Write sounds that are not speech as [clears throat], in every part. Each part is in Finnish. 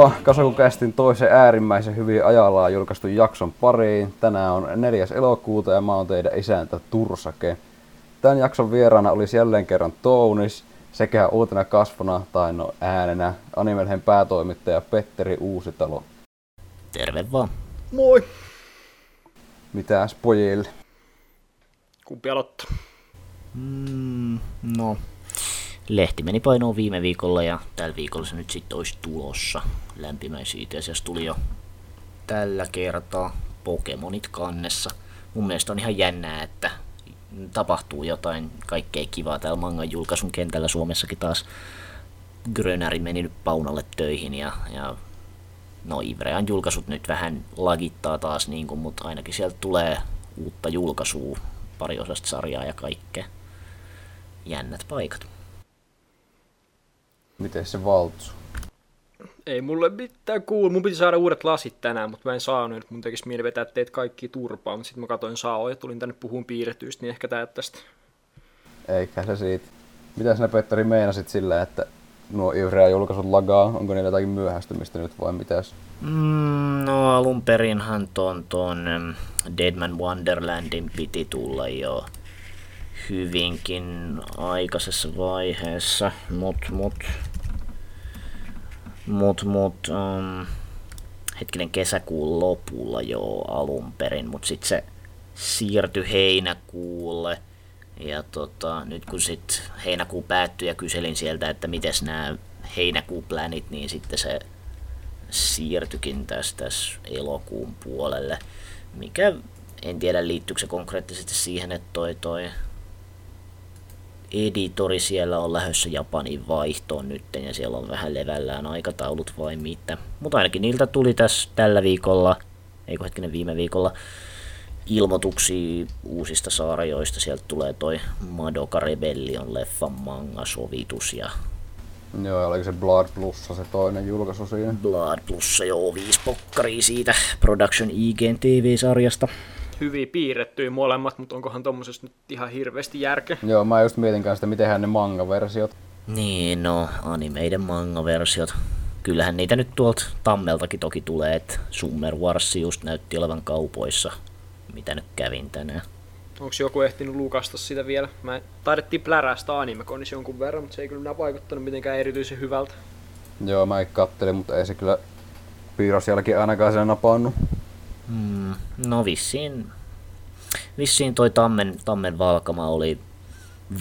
Tervetuloa Kasakukästin toisen äärimmäisen hyvin ajallaan julkaistun jakson pariin. Tänään on 4. elokuuta ja mä oon teidän isäntä Tursake. Tämän jakson vieraana olisi jälleen kerran Tounis sekä uutena kasvona tai no äänenä Animelhen päätoimittaja Petteri Uusitalo. Terve vaan. Moi. Mitäs pojille? Kumpi aloittaa? Mm, no, lehti meni painoon viime viikolla ja tällä viikolla se nyt sitten olisi tulossa. Lämpimäisiä itse tuli jo tällä kertaa Pokemonit kannessa. Mun mielestä on ihan jännää, että tapahtuu jotain kaikkea kivaa täällä mangan julkaisun kentällä Suomessakin taas. Grönäri meni nyt paunalle töihin ja, ja no Ivrean julkaisut nyt vähän lagittaa taas, niin kuin, mutta ainakin sieltä tulee uutta julkaisua, pari osasta sarjaa ja kaikkea. Jännät paikat. Miten se valtsu? Ei mulle mitään kuulu. Mun piti saada uudet lasit tänään, mutta mä en saanut. Nyt mun tekisi mieli vetää teet kaikki turpaan, mutta sitten mä katsoin Sao ja tulin tänne puhun piirretyistä, niin ehkä tää tästä. Eikä se siitä. Mitä sinä Petteri meinasit sillä, että nuo Ivrea julkaisut lagaa? Onko niillä jotakin myöhästymistä nyt vai mitäs? Mm, no alun perinhan ton, ton Deadman Wonderlandin piti tulla jo hyvinkin aikaisessa vaiheessa, mut, mut, mut, mut um, hetkinen kesäkuun lopulla jo alun perin, mut sit se siirtyi heinäkuulle. Ja tota, nyt kun sit heinäkuu päättyi ja kyselin sieltä, että miten nämä heinäkuuplänit, niin sitten se siirtyikin tästä elokuun puolelle, mikä en tiedä liittyykö se konkreettisesti siihen, että toi, toi editori siellä on lähdössä Japanin vaihtoon nyt ja siellä on vähän levällään aikataulut vai mitä. Mutta ainakin niiltä tuli tässä tällä viikolla, eikö hetkinen viime viikolla, ilmoituksia uusista sarjoista. Sieltä tulee toi Madoka Rebellion leffan manga-sovitus ja Joo, oliko se Blood Plussa se toinen julkaisu siinä? Blood Plussa, joo, viisi pokkaria siitä Production IGN TV-sarjasta hyviä piirrettyjä molemmat, mutta onkohan tommosessa nyt ihan hirveästi järkeä? Joo, mä just mietin kanssa, että miten ne manga-versiot. Niin, no, animeiden manga-versiot. Kyllähän niitä nyt tuolta Tammeltakin toki tulee, että Summer Wars just näytti olevan kaupoissa, mitä nyt kävin tänään. Onko joku ehtinyt lukasta sitä vielä? Mä taidettiin plärästä animekonissa jonkun verran, mutta se ei kyllä vaikuttanut mitenkään erityisen hyvältä. Joo, mä kattelin, mutta ei se kyllä piirros jälkeen ainakaan sen napannut. Mm, no vissiin, vissiin toi Tammen, Tammen Valkama oli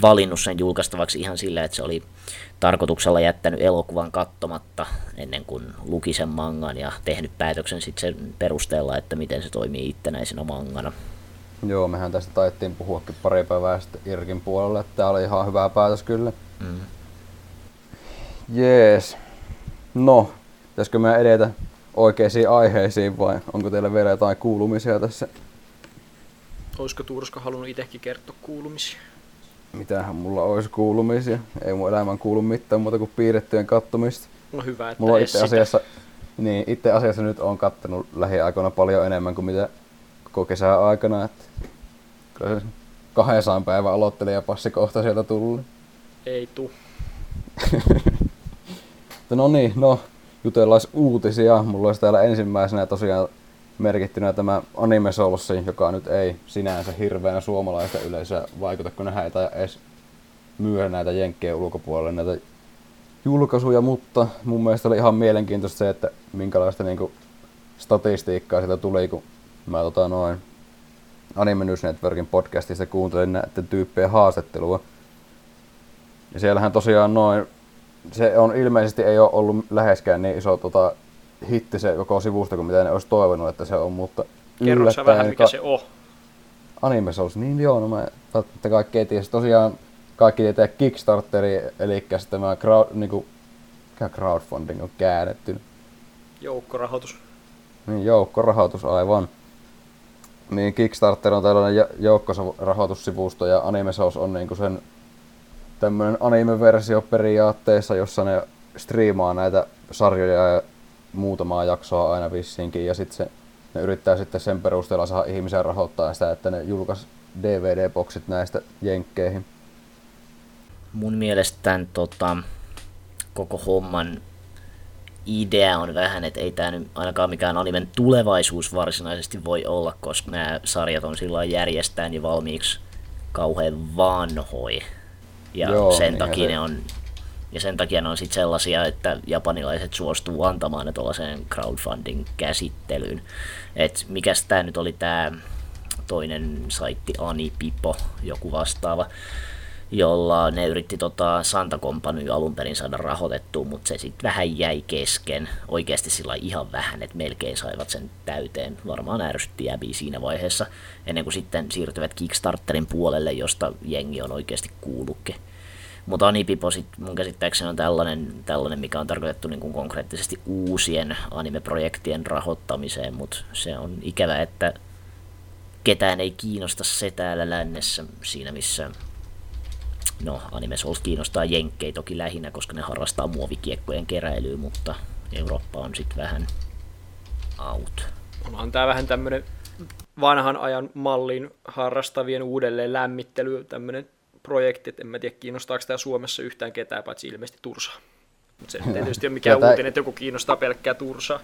valinnut sen julkaistavaksi ihan sillä, että se oli tarkoituksella jättänyt elokuvan kattomatta ennen kuin luki sen mangan ja tehnyt päätöksen sitten sen perusteella, että miten se toimii itsenäisenä mangana. Joo, mehän tästä taittiin puhuakin pari päivää sitten Irkin puolelle, että tämä oli ihan hyvä päätös kyllä. Mm. Jees. No, pitäisikö me edetä oikeisiin aiheisiin vai onko teillä vielä jotain kuulumisia tässä? Olisiko Turska halunnut itsekin kertoa kuulumisia? Mitähän mulla olisi kuulumisia? Ei mun elämän kuulu mitään muuta kuin piirrettyjen kattomista. No hyvä, että mulla itse asiassa, niin, itse asiassa nyt on kattanut lähiaikoina paljon enemmän kuin mitä koko kesän aikana. Että kyllä se 200 päivän aloittelijapassi kohta sieltä tullut. Ei tuu. [laughs] no niin, no jutellaan uutisia. Mulla olisi täällä ensimmäisenä tosiaan merkittynä tämä Anime Soulsi, joka nyt ei sinänsä hirveänä suomalaista yleisöä vaikuta, kun ne ei edes myydä näitä jenkkejä ulkopuolelle näitä julkaisuja, mutta mun mielestä oli ihan mielenkiintoista se, että minkälaista niinku statistiikkaa siitä tuli, kun mä tota noin Anime News Networkin podcastista kuuntelin näiden tyyppien haastattelua. Ja siellähän tosiaan noin se on ilmeisesti ei ole ollut läheskään niin iso tota, hitti se koko sivusto kuin mitä ne olisi toivonut, että se on, mutta Kerro sä vähän, mikä ka- se on. Anime Souls, niin joo, no mä välttämättä kaikki ei tiedä. Tosiaan kaikki tietää Kickstarteri, eli tämä crowd, niinku, mikä crowdfunding on käännetty. Joukkorahoitus. Niin, joukkorahoitus aivan. Niin Kickstarter on tällainen joukkorahoitussivusto ja Anime Souls on niinku sen tämmöinen anime-versio periaatteessa, jossa ne striimaa näitä sarjoja ja muutamaa jaksoa aina vissiinkin ja sitten ne yrittää sitten sen perusteella saada ihmisiä rahoittaa sitä, että ne julkaisi DVD-boksit näistä jenkkeihin. Mun mielestä tota, koko homman idea on vähän, että ei tämä nyt ainakaan mikään animen tulevaisuus varsinaisesti voi olla, koska nämä sarjat on silloin järjestään jo valmiiksi kauhean vanhoi. Ja Joo, sen takia se... ne on ja sen takia ne on sitten sellaisia, että japanilaiset suostuu antamaan ne tuollaiseen crowdfunding-käsittelyyn. Et mikäs tämä nyt oli tämä toinen saitti Anipipo, joku vastaava, jolla ne yritti tota Santa Company alun perin saada rahoitettua, mutta se sitten vähän jäi kesken. Oikeasti sillä ihan vähän, että melkein saivat sen täyteen. Varmaan ärsytti jäbiä siinä vaiheessa, ennen kuin sitten siirtyvät Kickstarterin puolelle, josta jengi on oikeasti kuullutkin. Mutta Anipipo sit mun käsittääkseni on tällainen, tällainen mikä on tarkoitettu niin kuin konkreettisesti uusien anime-projektien rahoittamiseen, mutta se on ikävä, että ketään ei kiinnosta se täällä lännessä siinä, missä no, Anime Souls kiinnostaa jenkkei toki lähinnä, koska ne harrastaa muovikiekkojen keräilyä, mutta Eurooppa on sitten vähän out. Onhan tää vähän tämmönen vanhan ajan mallin harrastavien uudelleen lämmittely, tämmönen projekti, että en mä tiedä kiinnostaako tämä Suomessa yhtään ketään, paitsi ilmeisesti Tursaa. Mutta se ei tietysti ole mikään Tätä... uutinen, että joku kiinnostaa pelkkää Tursaa.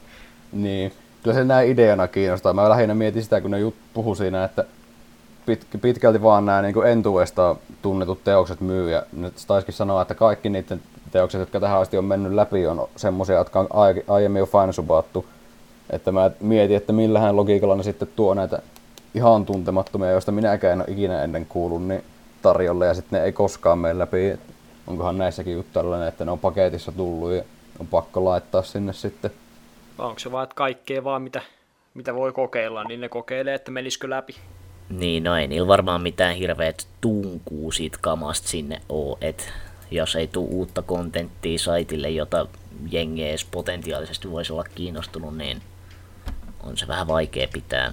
Niin, kyllä se näin ideana kiinnostaa. Mä lähinnä mietin sitä, kun ne jut puhu siinä, että pit, pitkälti vaan nämä niin entuesta tunnetut teokset myy. Ja nyt taisikin sanoa, että kaikki niiden teokset, jotka tähän asti on mennyt läpi, on semmoisia, jotka on aiemmin jo fansubattu. Että mä mietin, että millähän logiikalla ne sitten tuo näitä ihan tuntemattomia, joista minäkään en ole ikinä ennen kuullut, niin tarjolle ja sitten ne ei koskaan mene läpi. Onkohan näissäkin juttu tällainen, että ne on paketissa tullut ja on pakko laittaa sinne sitten. Onko se vaan, että kaikkea vaan mitä, mitä voi kokeilla, niin ne kokeilee, että menisikö läpi? Niin, no ei niillä varmaan mitään hirveät tunkuu siitä kamasta sinne oo, että jos ei tule uutta kontenttia saitille, jota jengi edes potentiaalisesti voisi olla kiinnostunut, niin on se vähän vaikea pitää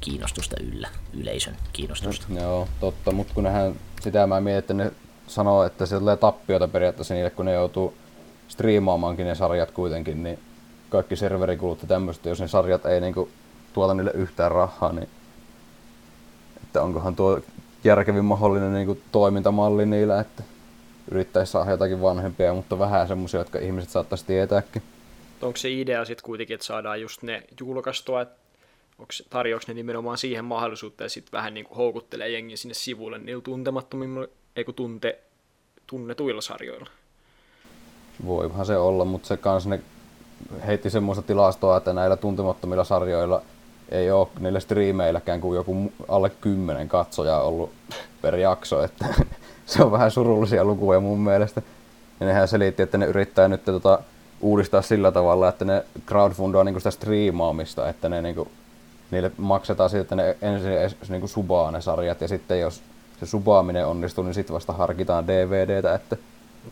kiinnostusta yllä, yleisön kiinnostusta. No, joo, totta, mutta kun nehän, sitä mä mietin, että ne sanoo, että se tulee tappiota periaatteessa niille, kun ne joutuu striimaamaankin ne sarjat kuitenkin, niin kaikki serverikulut ja tämmöistä, jos ne sarjat ei niinku tuota niille yhtään rahaa, niin että onkohan tuo järkevin mahdollinen niinku toimintamalli niillä, että yrittäisi saada jotakin vanhempia, mutta vähän semmoisia, jotka ihmiset saattaisi tietääkin. Onko se idea sitten kuitenkin, että saadaan just ne julkaistua, että tarjoako ne nimenomaan siihen mahdollisuutta ja sitten vähän niin kuin houkuttelee jengiä sinne sivulle niillä tuntemattomimmilla, ei kun tunte, tunnetuilla sarjoilla. Voihan se olla, mutta se kans ne heitti semmoista tilastoa, että näillä tuntemattomilla sarjoilla ei ole niillä striimeilläkään kuin joku alle kymmenen katsojaa ollut per jakso, että [laughs] se on vähän surullisia lukuja mun mielestä. Ja nehän selitti, että ne yrittää nyt tota, uudistaa sillä tavalla, että ne crowdfundaa niinku sitä striimaamista, että ne niinku niille maksetaan siitä, että ne ensin niin kuin subaa ne sarjat ja sitten jos se subaaminen onnistuu, niin sitten vasta harkitaan DVDtä. Että...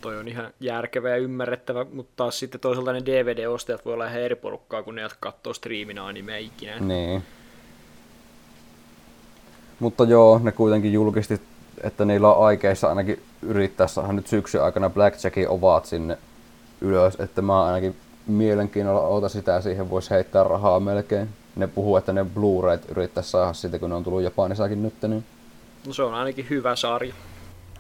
Toi on ihan järkevä ja ymmärrettävä, mutta taas sitten toisaalta ne DVD-ostajat voi olla ihan eri porukkaa, kun ne katsoo striiminä animea ikinä. Niin. Mutta joo, ne kuitenkin julkisti, että niillä on aikeissa ainakin yrittää saada nyt syksyn aikana Blackjackin ovat sinne ylös, että mä ainakin mielenkiinnolla oota sitä, siihen voisi heittää rahaa melkein ne puhuu, että ne Blu-rayt yrittäisi saada siitä, kun ne on tullut Japanissakin nyt. Niin... No se on ainakin hyvä sarja.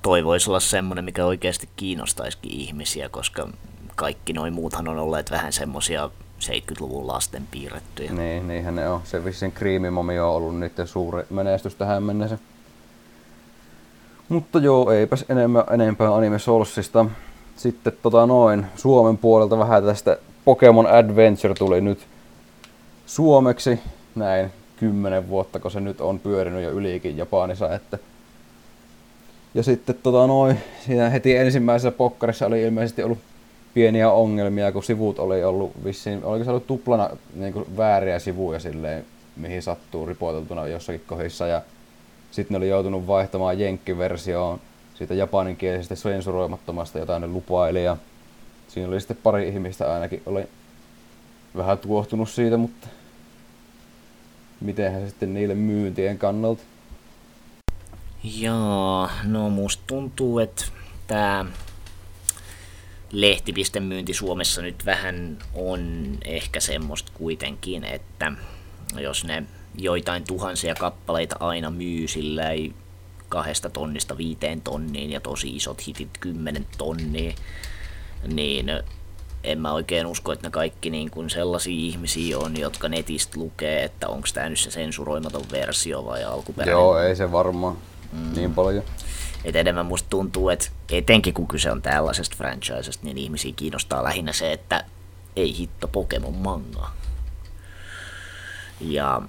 Toi voisi olla semmoinen, mikä oikeasti kiinnostaisikin ihmisiä, koska kaikki noin muuthan on olleet vähän semmoisia 70-luvun lasten piirrettyjä. Niin, niinhän ne on. Se vissiin Kriimimomi on ollut niiden suuri menestys tähän mennessä. Mutta joo, eipäs enemmän, enempää Anime Soulsista. Sitten tota noin, Suomen puolelta vähän tästä Pokemon Adventure tuli nyt suomeksi näin kymmenen vuotta, kun se nyt on pyörinyt jo ylikin Japanissa. Että... Ja sitten tota noin, siinä heti ensimmäisessä pokkarissa oli ilmeisesti ollut pieniä ongelmia, kun sivut oli ollut vissiin, oliko se ollut tuplana niin kuin vääriä sivuja silleen, mihin sattuu ripoteltuna jossakin kohdissa. Ja sitten ne oli joutunut vaihtamaan jenkkiversioon siitä japaninkielisestä sensuroimattomasta, jota ne lupaili. Ja siinä oli sitten pari ihmistä ainakin, oli vähän tuohtunut siitä, mutta mitenhän sitten niille myyntien kannalta? Joo, no musta tuntuu, että tämä lehtipistemyynti Suomessa nyt vähän on ehkä semmoista kuitenkin, että jos ne joitain tuhansia kappaleita aina myy sillä ei kahdesta tonnista viiteen tonniin ja tosi isot hitit kymmenen tonnia, niin en mä oikein usko, että ne kaikki niin kuin sellaisia ihmisiä on, jotka netistä lukee, että onko tämä nyt se sensuroimaton versio vai alkuperäinen. Joo, ei se varmaan mm. niin paljon. Et enemmän musta tuntuu, että etenkin kun kyse on tällaisesta franchisesta, niin ihmisiä kiinnostaa lähinnä se, että ei hitto Pokemon manga. Ja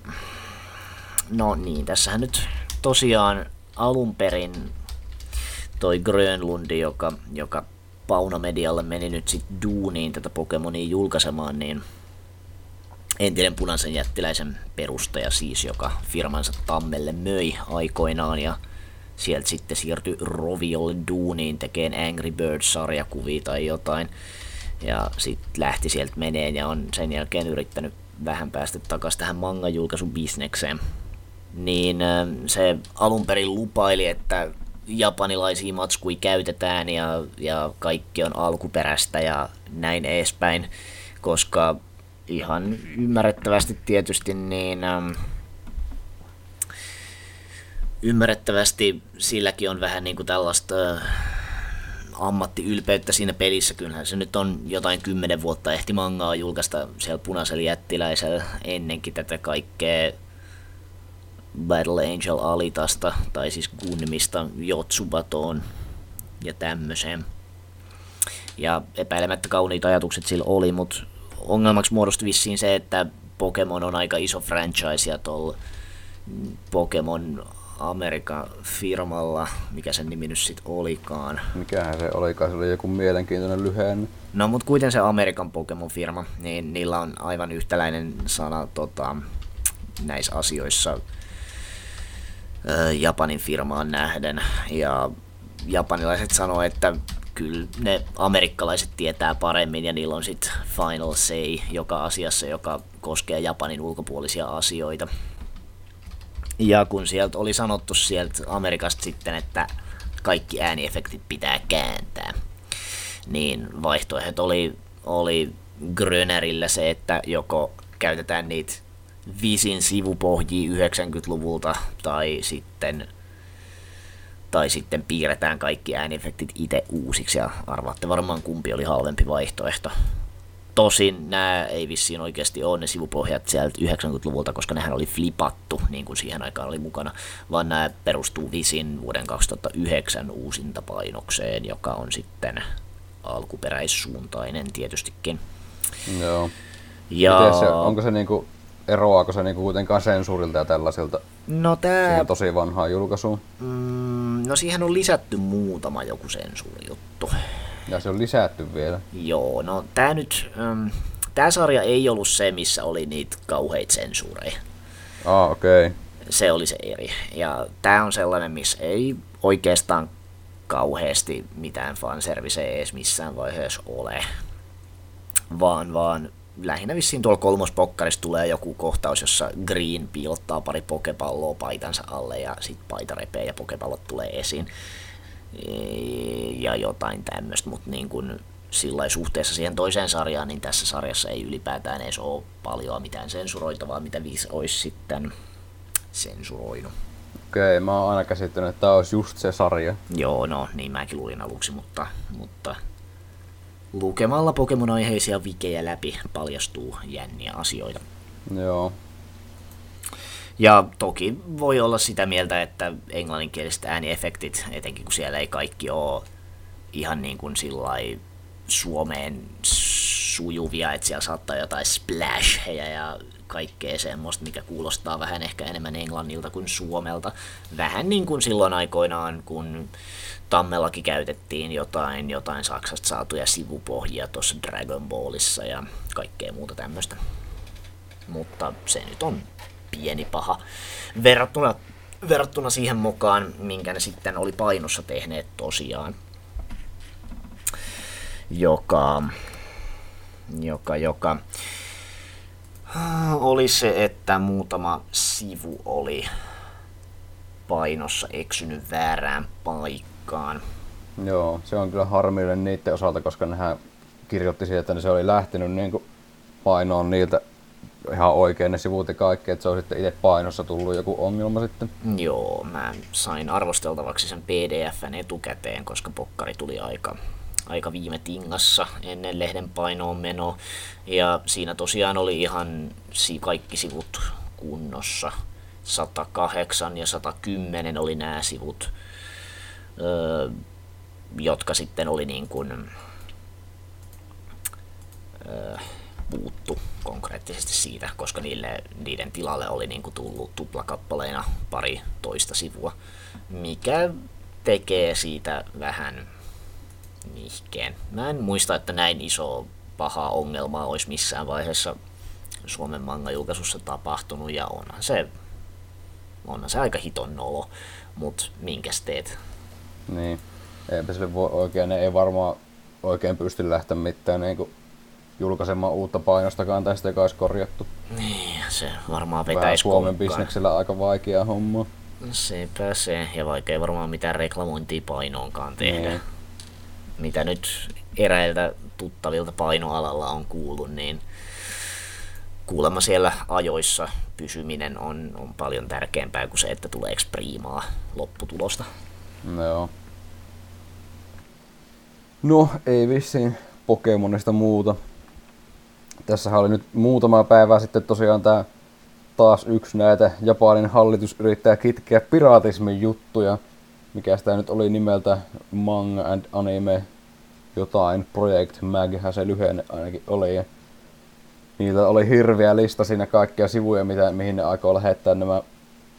no niin, tässähän nyt tosiaan alun perin toi Grönlundi, joka, joka Pauna Medialle meni nyt sitten duuniin tätä Pokemonia julkaisemaan, niin entinen punaisen jättiläisen perustaja siis, joka firmansa Tammelle möi aikoinaan ja sieltä sitten siirtyi Roviolle duuniin tekemään Angry Birds-sarjakuvia tai jotain. Ja sitten lähti sieltä meneen ja on sen jälkeen yrittänyt vähän päästä takaisin tähän manga-julkaisubisnekseen. Niin se alun perin lupaili, että japanilaisia matskui käytetään ja, ja kaikki on alkuperäistä ja näin edespäin, koska ihan ymmärrettävästi tietysti niin ymmärrettävästi silläkin on vähän niin kuin tällaista äh, ammattiylpeyttä siinä pelissä. Kyllähän se nyt on jotain kymmenen vuotta ehti mangaa julkaista siellä punaisella jättiläisellä ennenkin tätä kaikkea Battle Angel Alitasta, tai siis Gunmista Jotsubatoon ja tämmöiseen. Ja epäilemättä kauniita ajatukset sillä oli, mutta ongelmaksi muodostui vissiin se, että Pokemon on aika iso franchise ja tuolla Pokemon Amerikan firmalla, mikä sen nimi nyt sitten olikaan. Mikähän se olikaan, se oli joku mielenkiintoinen lyhenne. No mutta kuitenkin se Amerikan Pokemon-firma, niin niillä on aivan yhtäläinen sana tota, näissä asioissa Japanin firmaan nähden. Ja japanilaiset sanoo, että kyllä ne amerikkalaiset tietää paremmin ja niillä on sitten final say joka asiassa, joka koskee Japanin ulkopuolisia asioita. Ja kun sieltä oli sanottu sieltä Amerikasta sitten, että kaikki ääniefektit pitää kääntää, niin vaihtoehdot oli, oli Grönerillä se, että joko käytetään niitä Visin sivupohjia 90-luvulta tai sitten tai sitten piirretään kaikki äänefektit itse uusiksi ja arvaatte varmaan kumpi oli halvempi vaihtoehto. Tosin nämä ei vissiin oikeasti ole ne sivupohjat sieltä 90-luvulta, koska nehän oli flipattu, niin kuin siihen aikaan oli mukana, vaan nämä perustuu Visin vuoden 2009 uusinta painokseen, joka on sitten alkuperäissuuntainen tietystikin. Joo. Ja... se, onko se niinku eroaako se niinku kuitenkaan sensuurilta ja tällaisilta? No tää... Siihen tosi vanhaa julkaisuun. Mm, no siihen on lisätty muutama joku sensuurijuttu. Ja se on lisätty vielä? Joo, no tää nyt... Um, tää sarja ei ollut se, missä oli niitä kauheita sensuureja. Ah, okei. Okay. Se oli se eri. Ja tää on sellainen, missä ei oikeastaan kauheasti mitään fanserviceä edes missään vaiheessa ole. Vaan, vaan lähinnä vissiin tuolla kolmospokkarissa tulee joku kohtaus, jossa Green piilottaa pari pokepalloa paitansa alle ja sitten paita repee ja pokepallot tulee esiin ja jotain tämmöistä, mutta niin kuin sillä suhteessa siihen toiseen sarjaan, niin tässä sarjassa ei ylipäätään edes ole paljon mitään sensuroitavaa, mitä viisi olisi sitten sensuroinut. Okei, mä oon aina käsittänyt, että tämä olisi just se sarja. Joo, no niin mäkin luulin aluksi, mutta, mutta lukemalla Pokemon-aiheisia vikejä läpi paljastuu jänniä asioita. Joo. Ja toki voi olla sitä mieltä, että englanninkieliset ääniefektit, etenkin kun siellä ei kaikki ole ihan niin kuin Suomeen sujuvia, että siellä saattaa jotain splashheja ja kaikkea semmoista, mikä kuulostaa vähän ehkä enemmän englannilta kuin suomelta. Vähän niin kuin silloin aikoinaan, kun Tammellakin käytettiin jotain, jotain Saksasta saatuja sivupohjia tuossa Dragon Ballissa ja kaikkea muuta tämmöistä. Mutta se nyt on pieni paha verrattuna, verrattuna siihen mukaan, minkä ne sitten oli painossa tehneet tosiaan. Joka, joka, joka oli se, että muutama sivu oli painossa eksynyt väärään paikkaan. Joo, se on kyllä harmillinen niiden osalta, koska nehän kirjoitti siihen, että se oli lähtenyt niin kuin painoon niiltä ihan oikein ne sivut ja kaikki, että se on sitten itse painossa tullut joku ongelma sitten. Joo, mä sain arvosteltavaksi sen PDFn etukäteen, koska pokkari tuli aika aika viime tingassa ennen lehden painoon meno. Ja siinä tosiaan oli ihan kaikki sivut kunnossa. 108 ja 110 oli nämä sivut, öö, jotka sitten oli niin kuin, öö, puuttu konkreettisesti siitä, koska niille, niiden tilalle oli niin kuin tullut tuplakappaleina pari toista sivua, mikä tekee siitä vähän nihkeen. Mä en muista, että näin iso paha ongelma olisi missään vaiheessa Suomen manga-julkaisussa tapahtunut, ja onhan se, onhan se aika hiton nolo, mutta minkäs teet? Niin, eipä sille voi oikein, ei varmaan oikein pysty lähteä mitään niin kuin julkaisemaan uutta painostakaan tästä, joka olisi korjattu. Niin, se varmaan vetäisi Vähän Suomen bisneksellä aika vaikea homma. Sepä se, ja vaikka ei varmaan mitään reklamointia painoonkaan tehdä. Niin. Mitä nyt eräiltä tuttavilta painoalalla on kuullut, niin kuulemma siellä ajoissa pysyminen on, on paljon tärkeämpää kuin se, että tulee priimaa lopputulosta. No joo. No, ei vissiin Pokemonista muuta. Tässä oli nyt muutama päivä sitten tosiaan tää taas yksi näitä Japanin hallitus yrittää kitkeä piraatismin juttuja. Mikä sitä nyt oli nimeltä Manga and Anime jotain, Project Maghän se lyhenne ainakin oli. Ja niillä oli hirveä lista siinä kaikkia sivuja, mitä, mihin ne aikoo lähettää nämä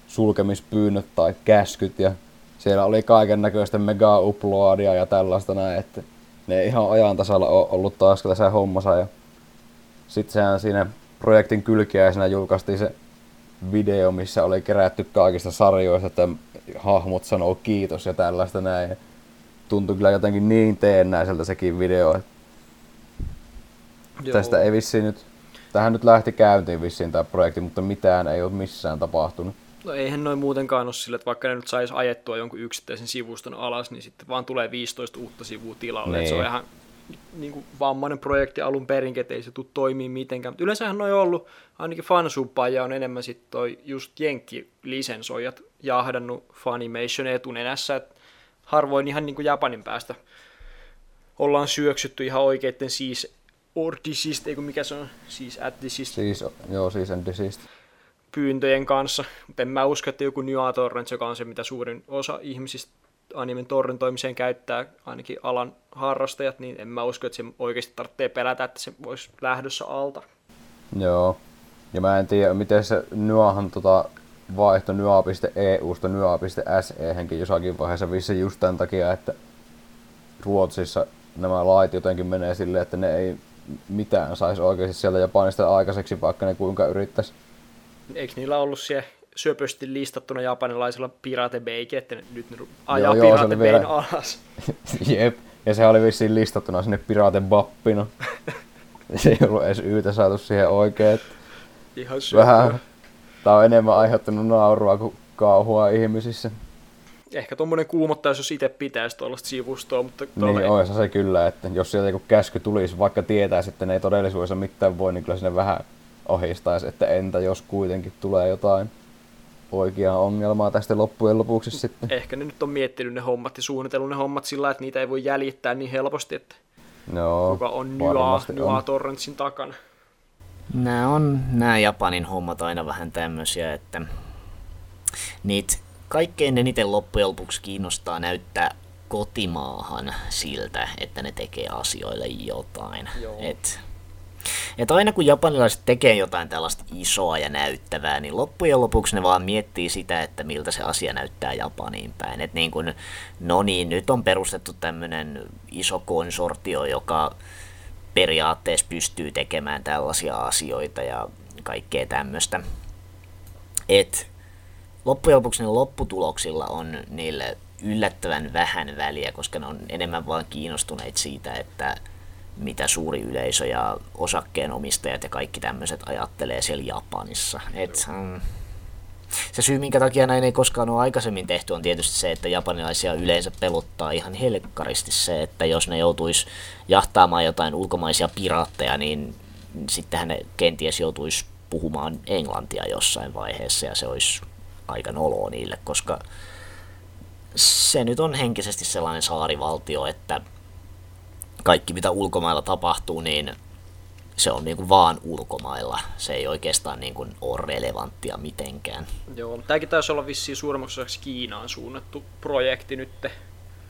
sulkemispyynnöt tai käskyt. Ja siellä oli kaiken näköistä mega uploadia ja tällaista näin, että ne ei ihan ajan tasalla ollut taas tässä hommassa. Ja sitten sehän siinä projektin kylkiäisenä julkaistiin se video, missä oli kerätty kaikista sarjoista, että hahmot sanoo kiitos ja tällaista näin. Tuntui kyllä jotenkin niin teennäiseltä sekin video. Että tästä ei vissiin nyt, tähän nyt lähti käyntiin vissiin tämä projekti, mutta mitään ei ole missään tapahtunut. No eihän noin muutenkaan ole sille, että vaikka ne nyt saisi ajettua jonkun yksittäisen sivuston alas, niin sitten vaan tulee 15 uutta sivua tilalle. Niin. se on niin. ihan niin kuin vammainen projekti alun perin, että ei se tule toimii mitenkään. Mutta yleensähän on ollut, ainakin fansuppaajia on enemmän sitten toi just jenkki-lisensoijat jahdannut Funimation etunenässä, että harvoin ihan niin kuin Japanin päästä ollaan syöksytty ihan oikeitten siis or deceased, eikö mikä se on, siis at deceased. Siis, joo, siis and deceased. Pyyntöjen kanssa, mutta en mä usko, että joku New Torrent, joka on se, mitä suurin osa ihmisistä animen torrentoimiseen käyttää ainakin alan harrastajat, niin en mä usko, että se oikeasti tarvitsee pelätä, että se voisi lähdössä alta. Joo. Ja mä en tiedä, miten se Nyahan tota, vaihto nyaa.eusta nyaa.se-henkin jossakin vaiheessa vissi just tämän takia, että Ruotsissa nämä lait jotenkin menee silleen, että ne ei mitään saisi oikeasti sieltä Japanista aikaiseksi, vaikka ne kuinka yrittäisi. Eikö niillä ollut siellä syöpösti listattuna japanilaisella Pirate Baykin, että nyt ne ajaa joo, Pirate Bayn vielä... alas. [laughs] Jep, ja se oli vissiin listattuna sinne Pirate Bappina. [laughs] se ei ollut edes yytä saatu siihen oikein. Ihan Vähän, tää on enemmän aiheuttanut naurua kuin kauhua ihmisissä. Ehkä tuommoinen kuumottaisi, jos itse pitäisi tuollaista sivustoa, mutta... Niin, olisi se kyllä, että jos sieltä joku käsky tulisi, vaikka tietäisi, että ne ei todellisuudessa mitään voi, niin kyllä sinne vähän ohistaisi, että entä jos kuitenkin tulee jotain oikeaa ongelmaa tästä loppujen lopuksi sitten. Ehkä ne nyt on miettinyt ne hommat ja suunnitellut ne hommat sillä että niitä ei voi jäljittää niin helposti, että no, kuka on Nyaa, Torrentsin takana. Nämä on nämä Japanin hommat aina vähän tämmöisiä, että niitä kaikkein eniten loppujen lopuksi kiinnostaa näyttää kotimaahan siltä, että ne tekee asioille jotain. Joo. Et että aina kun japanilaiset tekee jotain tällaista isoa ja näyttävää, niin loppujen lopuksi ne vaan miettii sitä, että miltä se asia näyttää Japaniin päin. Että niin kuin, no niin, nyt on perustettu tämmöinen iso konsortio, joka periaatteessa pystyy tekemään tällaisia asioita ja kaikkea tämmöistä. Et loppujen lopuksi lopputuloksilla on niille yllättävän vähän väliä, koska ne on enemmän vaan kiinnostuneet siitä, että mitä suuri yleisö ja osakkeenomistajat ja kaikki tämmöiset ajattelee siellä Japanissa. Et, um, se syy, minkä takia näin ei koskaan ole aikaisemmin tehty, on tietysti se, että japanilaisia yleensä pelottaa ihan helkkaristi se, että jos ne joutuisi jahtaamaan jotain ulkomaisia piraatteja, niin sittenhän ne kenties joutuisi puhumaan englantia jossain vaiheessa ja se olisi aika noloa niille, koska se nyt on henkisesti sellainen saarivaltio, että kaikki mitä ulkomailla tapahtuu, niin se on niinku vaan ulkomailla. Se ei oikeastaan niinku ole relevanttia mitenkään. Joo, tämäkin taisi olla vissiin suurimmaksi osaksi Kiinaan suunnattu projekti nytte.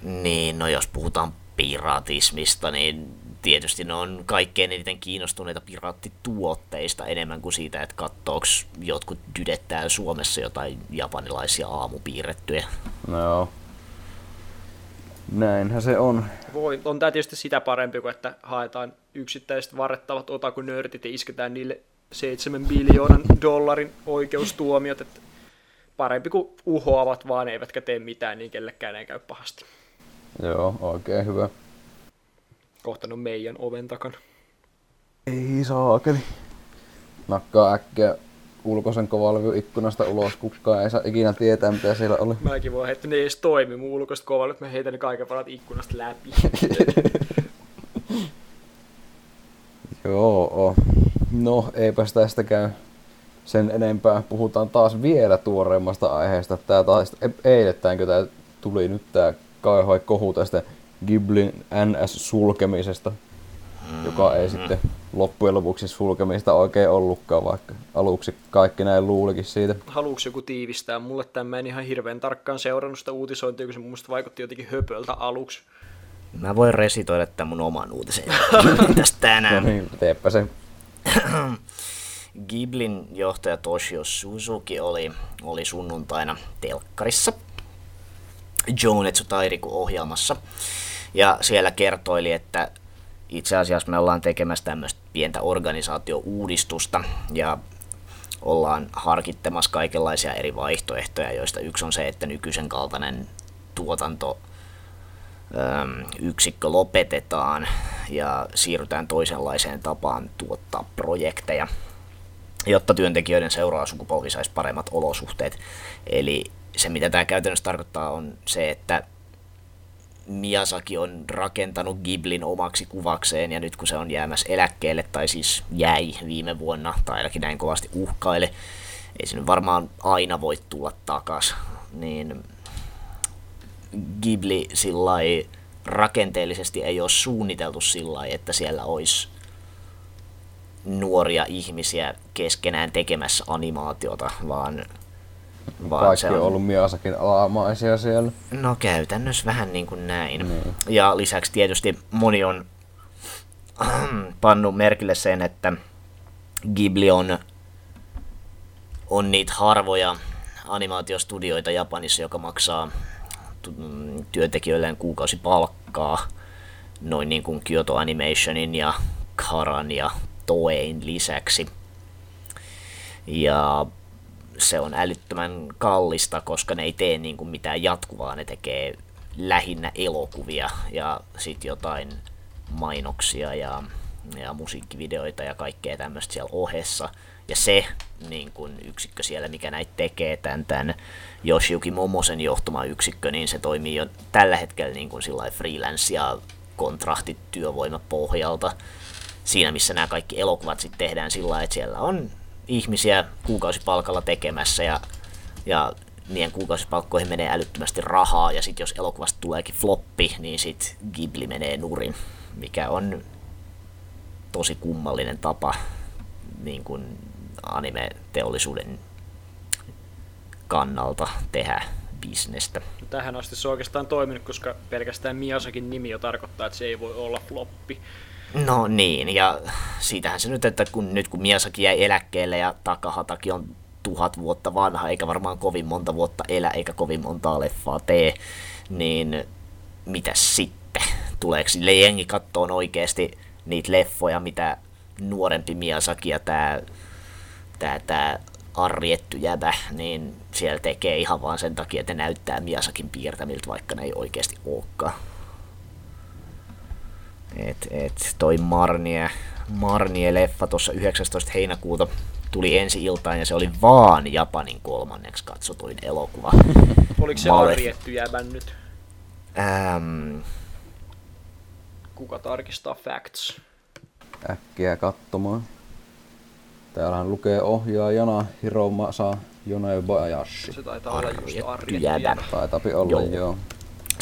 Niin, no jos puhutaan piratismista, niin tietysti ne on kaikkein eniten kiinnostuneita piraattituotteista enemmän kuin siitä, että kattooks jotkut dydettää Suomessa jotain japanilaisia aamupiirrettyjä. No joo. Näinhän se on. Voi, on tämä tietysti sitä parempi kuin, että haetaan yksittäiset varrettavat otakunörtit ja isketään niille 7 biljoonan dollarin oikeustuomiot, että parempi kuin uhoavat vaan eivätkä tee mitään, niin kellekään ei käy pahasti. Joo, oikein hyvä. Kohta on meidän oven takana. Ei saakeli. Nakkaa äkkiä ulkoisen kovalevy ikkunasta ulos, kukaan ei saa ikinä tietää mitä siellä oli. Mäkin voin heittää, ne ei edes toimi mun ulkoiset kovalyt, mä heitän ne kaiken palat ikkunasta läpi. [laughs] Joo, no eipäs tästä käy sen enempää. Puhutaan taas vielä tuoreimmasta aiheesta. Tää taas eilettäänkö tää tuli nyt tää kauhoi kohu tästä Giblin NS-sulkemisesta, joka ei sitten loppujen lopuksi sulkemista oikein ollutkaan, vaikka aluksi kaikki näin luulikin siitä. Haluuks joku tiivistää? Mulle tämä en ihan hirveän tarkkaan seurannut sitä uutisointia, kun se mun vaikutti jotenkin höpöltä aluksi. Mä voin resitoida tämän mun oman uutisen [laughs] tästä tänään. No niin, teepä se. [clears throat] Giblin johtaja Toshio Suzuki oli, oli sunnuntaina telkkarissa Jonetsu Tairiku ohjelmassa. Ja siellä kertoili, että itse asiassa me ollaan tekemässä tämmöistä pientä organisaatio-uudistusta ja ollaan harkittamassa kaikenlaisia eri vaihtoehtoja, joista yksi on se, että nykyisen kaltainen tuotanto yksikkö lopetetaan ja siirrytään toisenlaiseen tapaan tuottaa projekteja, jotta työntekijöiden seuraava sukupolvi saisi paremmat olosuhteet. Eli se, mitä tämä käytännössä tarkoittaa, on se, että Miyazaki on rakentanut Giblin omaksi kuvakseen ja nyt kun se on jäämässä eläkkeelle, tai siis jäi viime vuonna, tai ainakin näin kovasti uhkaile, ei se nyt varmaan aina voi tulla takas, niin Ghibli sillä rakenteellisesti ei ole suunniteltu sillä että siellä olisi nuoria ihmisiä keskenään tekemässä animaatiota, vaan vaan Kaikki on ollut Miasakin alamaisia siellä. No käytännössä vähän niin kuin näin. Niin. Ja lisäksi tietysti moni on [clears throat] pannut merkille sen, että Ghibli on, on niitä harvoja animaatiostudioita Japanissa, joka maksaa työntekijöilleen kuukausipalkkaa noin niin kuin Kyoto Animationin ja Karan ja Toein lisäksi. Ja se on älyttömän kallista, koska ne ei tee niin kuin mitään jatkuvaa, ne tekee lähinnä elokuvia ja sitten jotain mainoksia ja, ja musiikkivideoita ja kaikkea tämmöistä siellä ohessa. Ja se niin kun yksikkö siellä, mikä näitä tekee, tämän, tämän Yoshiyuki Momosen johtama yksikkö, niin se toimii jo tällä hetkellä niin kuin freelance- ja kontrahtityövoimapohjalta. Siinä, missä nämä kaikki elokuvat sitten tehdään sillä että siellä on ihmisiä kuukausipalkalla tekemässä ja, ja niiden kuukausipalkkoihin menee älyttömästi rahaa ja sitten jos elokuvasta tuleekin floppi, niin sitten Ghibli menee nurin, mikä on tosi kummallinen tapa niin kuin anime-teollisuuden kannalta tehdä bisnestä. Tähän asti se on oikeastaan toiminut, koska pelkästään Miasakin nimi jo tarkoittaa, että se ei voi olla floppi. No niin, ja siitähän se nyt, että kun, nyt kun Miyazaki jäi eläkkeelle ja Takahataki on tuhat vuotta vanha, eikä varmaan kovin monta vuotta elä, eikä kovin montaa leffaa tee, niin mitä sitten? Tuleeko sille jengi kattoon oikeasti niitä leffoja, mitä nuorempi Miyazaki ja tää, tää, tää arrietty jäbä, niin siellä tekee ihan vaan sen takia, että näyttää Miasakin piirtämiltä, vaikka ne ei oikeasti olekaan. Et, et toi Marnie, Marnie-leffa tuossa 19. heinäkuuta tuli ensi iltaan ja se oli vaan Japanin kolmanneksi katsotuin elokuva. [laughs] Oliko se Male... arjetty jäbän nyt? Ähm... Kuka tarkistaa facts? Äkkiä katsomaan. Täällähän lukee ohjaajana Hiromasa Yonebayashi. Se taitaa olla just arjetty jäbä. Taitaapi olla, joo. joo.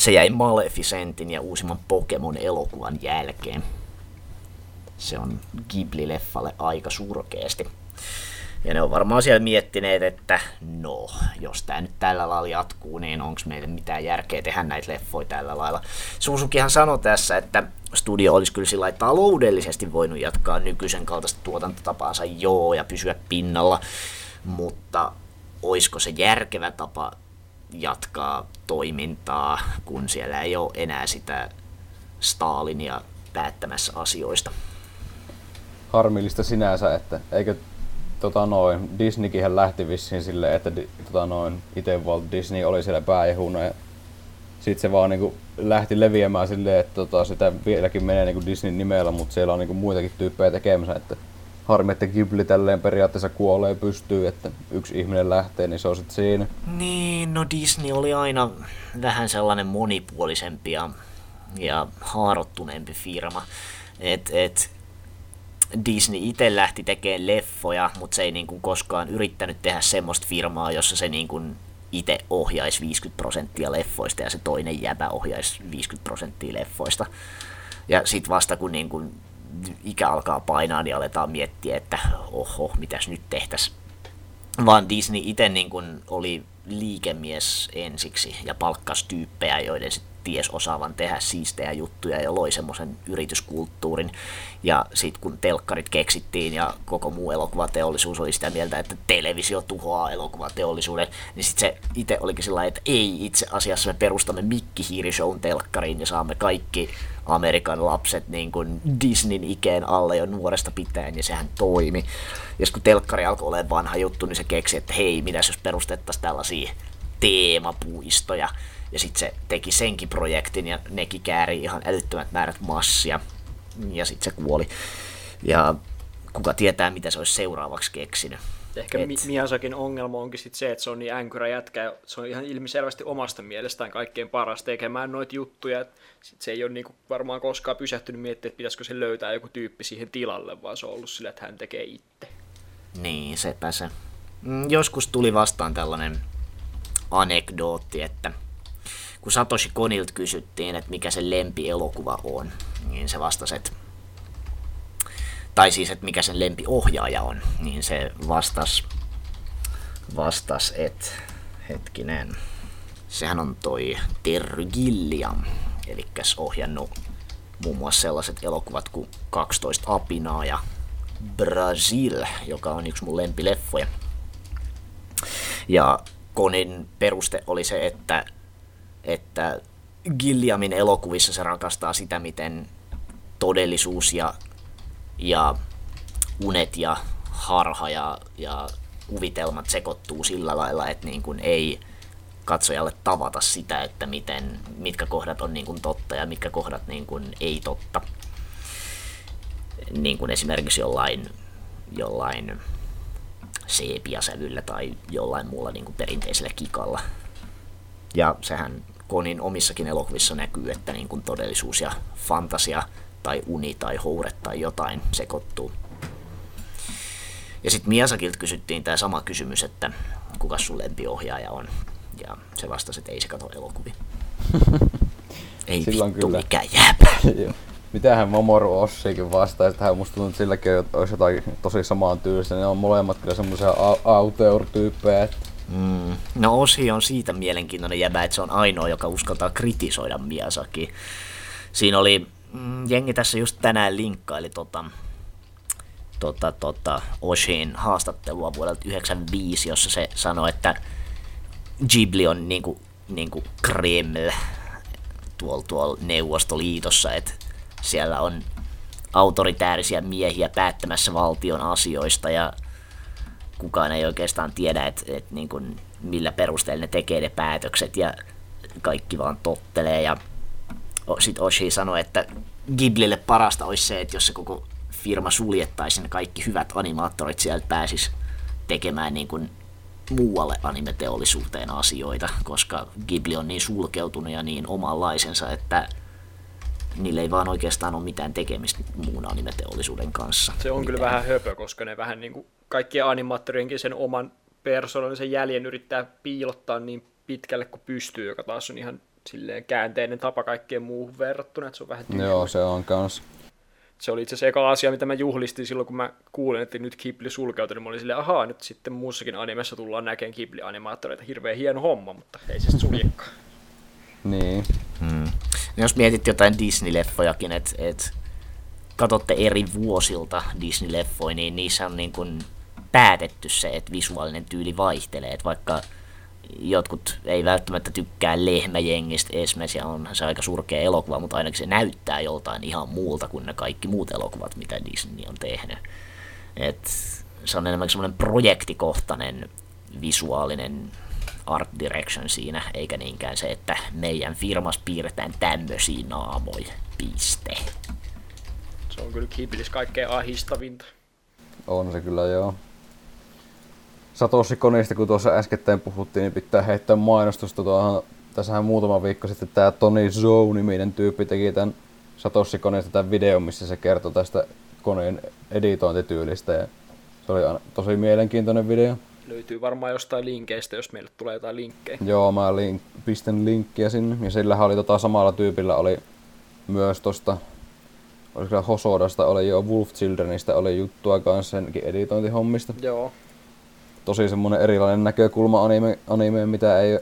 Se jäi Maleficentin ja uusimman Pokemon-elokuvan jälkeen. Se on Ghibli-leffalle aika surkeasti. Ja ne on varmaan siellä miettineet, että no, jos tämä nyt tällä lailla jatkuu, niin onko meille mitään järkeä tehdä näitä leffoja tällä lailla. Susukihan sanoi tässä, että studio olisi kyllä sillä taloudellisesti voinut jatkaa nykyisen kaltaista tuotantotapaansa joo ja pysyä pinnalla, mutta olisiko se järkevä tapa jatkaa toimintaa, kun siellä ei ole enää sitä Stalinia päättämässä asioista. Harmillista sinänsä, että eikö tota noin, Disneykin lähti vissiin silleen, että tota noin, itse Walt Disney oli siellä pääjehuna ja sitten se vaan niinku lähti leviämään silleen, että tota, sitä vieläkin menee niinku Disneyn nimellä, mutta siellä on niinku muitakin tyyppejä tekemässä, että harmi, että Ghibli tälleen periaatteessa kuolee pystyy, että yksi ihminen lähtee, niin se on sitten siinä. Niin, no Disney oli aina vähän sellainen monipuolisempi ja, ja haarottuneempi firma. Et, et, Disney itse lähti tekemään leffoja, mutta se ei niin kuin koskaan yrittänyt tehdä semmoista firmaa, jossa se niin kuin itse ohjaisi 50 prosenttia leffoista ja se toinen jäbä ohjaisi 50 prosenttia leffoista. Ja sitten vasta kun niin kuin ikä alkaa painaa, niin aletaan miettiä, että oho, mitäs nyt tehtäisiin. Vaan Disney itse niin kuin oli liikemies ensiksi ja palkkasi tyyppejä, joiden sit ties osaavan tehdä siistejä juttuja ja loi semmoisen yrityskulttuurin. Ja sitten kun telkkarit keksittiin ja koko muu elokuvateollisuus oli sitä mieltä, että televisio tuhoaa elokuvateollisuuden, niin sitten se itse olikin sillä että ei itse asiassa me perustamme Mikki Hiirishown telkkariin ja saamme kaikki Amerikan lapset niin kuin Disneyn ikeen alle jo nuoresta pitäen, ja sehän toimi. Ja kun telkkari alkoi olla vanha juttu, niin se keksi, että hei, mitäs jos perustettaisiin tällaisia teemapuistoja. Ja sitten se teki senkin projektin, ja nekin kääri ihan älyttömät määrät massia. Ja sitten se kuoli. Ja kuka tietää, mitä se olisi seuraavaksi keksinyt. Ehkä Et... Miasakin ongelma onkin sit se, että se on niin änkyrä jätkä, ja se on ihan ilmiselvästi omasta mielestään kaikkein paras tekemään noita juttuja. Sit se ei ole niinku varmaan koskaan pysähtynyt miettimään, että pitäisikö se löytää joku tyyppi siihen tilalle, vaan se on ollut sillä, että hän tekee itse. Niin, sepä se. Mm, joskus tuli vastaan tällainen anekdootti, että kun Satoshi Konilt kysyttiin, että mikä se lempielokuva on, niin se vastasi, että tai siis, että mikä sen lempiohjaaja on, niin se vastas, vastas että hetkinen, sehän on toi Terry Gilliam, eli ohjannut muun muassa sellaiset elokuvat kuin 12 apinaa ja Brazil, joka on yksi mun lempileffoja. Ja Konin peruste oli se, että, että Gilliamin elokuvissa se rakastaa sitä, miten todellisuus ja ja unet ja harha ja, ja kuvitelmat sekoittuu sillä lailla, että niin kuin ei katsojalle tavata sitä, että miten, mitkä kohdat on niin kuin totta ja mitkä kohdat niin kuin ei totta. Niin kuin esimerkiksi jollain, jollain seepiasävyllä tai jollain muulla niin kuin perinteisellä kikalla. Ja sehän Konin omissakin elokuvissa näkyy, että niin kuin todellisuus ja fantasia – tai uni tai houre tai jotain sekoittuu. Ja sitten Miasakilta kysyttiin tämä sama kysymys, että kuka sun lempiohjaaja on. Ja se vastasi, että ei se kato elokuvia. [laughs] ei Silloin vittu, kyllä. mikä jääpä. Mitähän Momoru Ossiikin vastaa, että hän musta tuntuu, että silläkin olisi jotain tosi samaan tyylistä. Ne on molemmat kyllä semmoisia auteur-tyyppejä. Mm. No Osi on siitä mielenkiintoinen jäbä, että se on ainoa, joka uskaltaa kritisoida Miyazaki. Siinä oli mm, jengi tässä just tänään linkkaili tota, tota, tota, Oshin haastattelua vuodelta 1995, jossa se sanoi, että Ghibli on niinku, niinku Kreml tuolla, tuolla Neuvostoliitossa, että siellä on autoritäärisiä miehiä päättämässä valtion asioista ja kukaan ei oikeastaan tiedä, että et, niin kuin, millä perusteella ne tekee ne päätökset ja kaikki vaan tottelee ja sitten Oshi sanoi, että Ghiblille parasta olisi se, että jos se koko firma suljettaisiin, kaikki hyvät animaattorit sieltä pääsis tekemään niin kuin muualle animeteollisuuteen asioita, koska Ghibli on niin sulkeutunut ja niin omanlaisensa, että niillä ei vaan oikeastaan ole mitään tekemistä muun animeteollisuuden kanssa. Se on mitään. kyllä vähän höpö, koska ne vähän niin kuin kaikkien animaattorienkin sen oman persoonallisen jäljen yrittää piilottaa niin pitkälle kuin pystyy, joka taas on ihan silleen käänteinen tapa kaikkeen muuhun verrattuna, että se on vähän tyhmä. Joo, se on kans. Se oli itse asiassa eka asia, mitä mä juhlistin silloin, kun mä kuulin, että nyt Ghibli sulkeutui, niin mä olin silleen, ahaa, nyt sitten muussakin animessa tullaan näkemään Ghibli-animaattoreita. Hirveän hieno homma, mutta ei se suljekaan. [laughs] Niin. Hmm. Jos mietit jotain Disney-leffojakin, että et, katsotte eri vuosilta Disney-leffoja, niin niissä on niin kuin päätetty se, että visuaalinen tyyli vaihtelee. Että vaikka jotkut ei välttämättä tykkää lehmäjengistä esimerkiksi, ja on se aika surkea elokuva, mutta ainakin se näyttää joltain ihan muulta kuin ne kaikki muut elokuvat, mitä Disney on tehnyt. Et se on enemmänkin semmoinen projektikohtainen visuaalinen art direction siinä, eikä niinkään se, että meidän firmas piirretään tämmöisiä naamoja, piste. Se on kyllä Ghiblis kaikkein ahistavinta. On se kyllä joo. Satoshi Konista, kun tuossa äskettäin puhuttiin, niin pitää heittää mainostusta tuohon. Tässähän muutama viikko sitten tämä Tony Zhou-niminen tyyppi teki tämän Satoshi Konista tämän videon, missä se kertoi tästä koneen editointityylistä. Ja se oli tosi mielenkiintoinen video. Löytyy varmaan jostain linkkeistä, jos meille tulee jotain linkkejä. Joo, mä link, pistän linkkiä sinne. Ja sillä oli tota samalla tyypillä oli myös tosta, olisiko Hosodasta, oli jo Wolf Childrenista oli juttua kanssa senkin editointihommista. Joo. Tosi semmonen erilainen näkökulma anime, animeen, mitä ei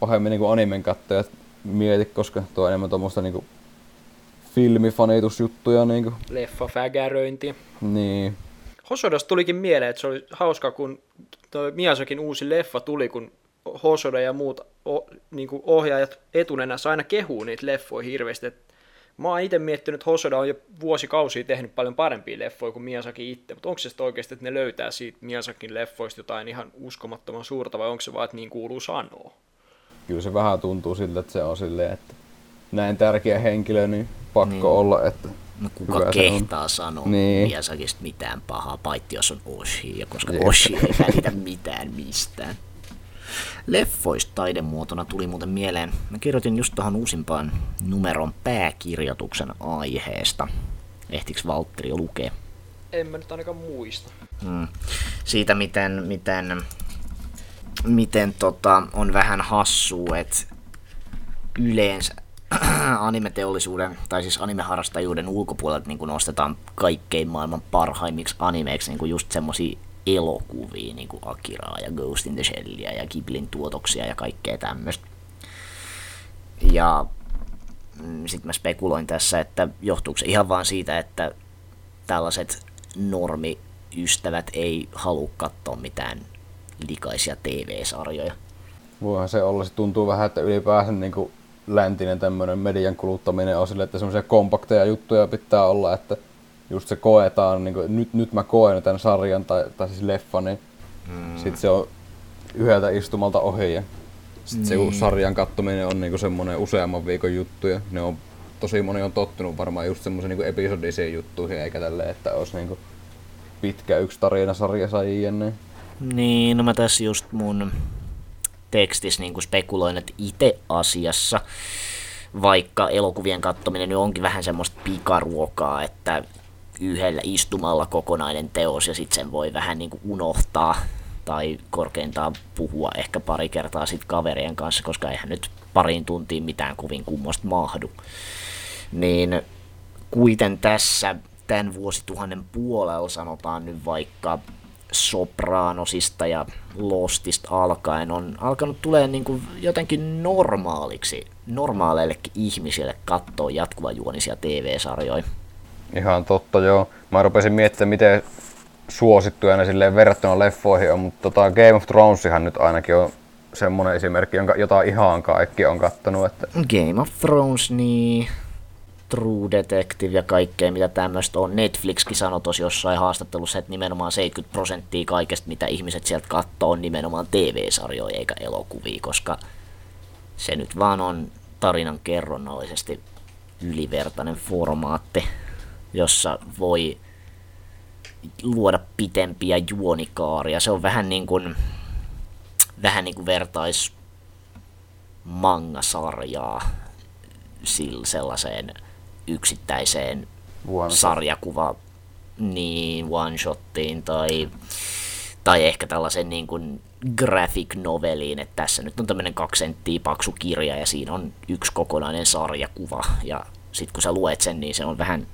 pahemmin niinku animen kattojat mieti, koska tuo on enemmän tuommoista niinku filmifanitusjuttuja. Niinku. Leffa fägäröinti. Niin. Hosodasta tulikin mieleen, että se oli hauska, kun toi Miyazakin uusi leffa tuli, kun Hosoda ja muut o, niin ohjaajat etunenässä aina kehuu niitä leffoja hirveästi. Et mä oon itse miettinyt, että Hosoda on jo vuosikausia tehnyt paljon parempia leffoja kuin Miyazaki itse, mutta onko se sitten oikeasti, että ne löytää siitä Miyazakin leffoista jotain ihan uskomattoman suurta, vai onko se vaan, että niin kuuluu sanoa? Kyllä se vähän tuntuu siltä, että se on silleen, että näin tärkeä henkilö, niin pakko niin. olla, että No kuka Hyvä kehtaa sanoa niin. Miyazakista mitään pahaa, paitsi jos on Oshi, ja koska Jep. Oshi ei välitä mitään mistään. Leffoista taidemuotona tuli muuten mieleen, mä kirjoitin just tuohon uusimpaan numeron pääkirjoituksen aiheesta. Ehtiks Valtteri jo lukea? En mä nyt ainakaan muista. Hmm. Siitä miten, miten, miten tota, on vähän hassu, että yleensä [clears throat] animeteollisuuden, tai siis animeharrastajuuden ulkopuolelta niin kuin nostetaan kaikkein maailman parhaimmiksi animeiksi niin kuin just semmosia elokuvia, niin kuin Akiraa ja Ghost in the Shellia ja Ghiblin tuotoksia ja kaikkea tämmöistä. Ja mm, sitten mä spekuloin tässä, että johtuuko se ihan vaan siitä, että tällaiset normiystävät ei halua katsoa mitään likaisia TV-sarjoja. Voihan se olla, se tuntuu vähän, että ylipäänsä niin kuin läntinen tämmöinen median kuluttaminen on sille, että semmoisia kompakteja juttuja pitää olla, että just se koetaan, niin kuin, nyt, nyt mä koen tämän sarjan tai, tai siis leffan, niin mm. sitten se on yhdeltä istumalta ohi ja sitten niin. se sarjan kattominen on niin semmoinen useamman viikon juttu ja ne on tosi moni on tottunut varmaan just semmoisen niin episodisiin juttuihin eikä tälleen, että olisi niin kuin pitkä yksi tarinasarja sai jne. Niin, no mä tässä just mun tekstissä niin spekuloin, että itse asiassa, vaikka elokuvien katsominen nyt onkin vähän semmoista pikaruokaa, että yhdellä istumalla kokonainen teos ja sitten sen voi vähän niin kuin unohtaa tai korkeintaan puhua ehkä pari kertaa sit kaverien kanssa, koska eihän nyt pariin tuntiin mitään kovin kummosta mahdu. Niin kuiten tässä tämän vuosituhannen puolella sanotaan nyt vaikka Sopranosista ja Lostista alkaen on alkanut tulee niin kuin jotenkin normaaliksi, normaaleillekin ihmisille katsoa jatkuvajuonisia TV-sarjoja. Ihan totta, joo. Mä rupesin miettimään, miten suosittuja ne silleen verrattuna leffoihin on, mutta tota Game of Thronesihan nyt ainakin on semmonen esimerkki, jonka, jota ihan kaikki on kattonut. Että... Game of Thrones, niin True Detective ja kaikkea, mitä tämmöistä on. Netflixkin sanoi tosi jossain haastattelussa, että nimenomaan 70 prosenttia kaikesta, mitä ihmiset sieltä katsoo, on nimenomaan TV-sarjoja eikä elokuvia, koska se nyt vaan on tarinan kerronnallisesti ylivertainen formaatti, jossa voi luoda pitempiä juonikaaria. Se on vähän niin kuin, vähän niin kuin vertais manga-sarjaa sellaiseen yksittäiseen one sarjakuva niin one-shottiin tai, tai ehkä tällaisen niin kuin graphic noveliin, että tässä nyt on tämmöinen kaksi senttiä paksu kirja ja siinä on yksi kokonainen sarjakuva ja sitten kun sä luet sen, niin se on vähän,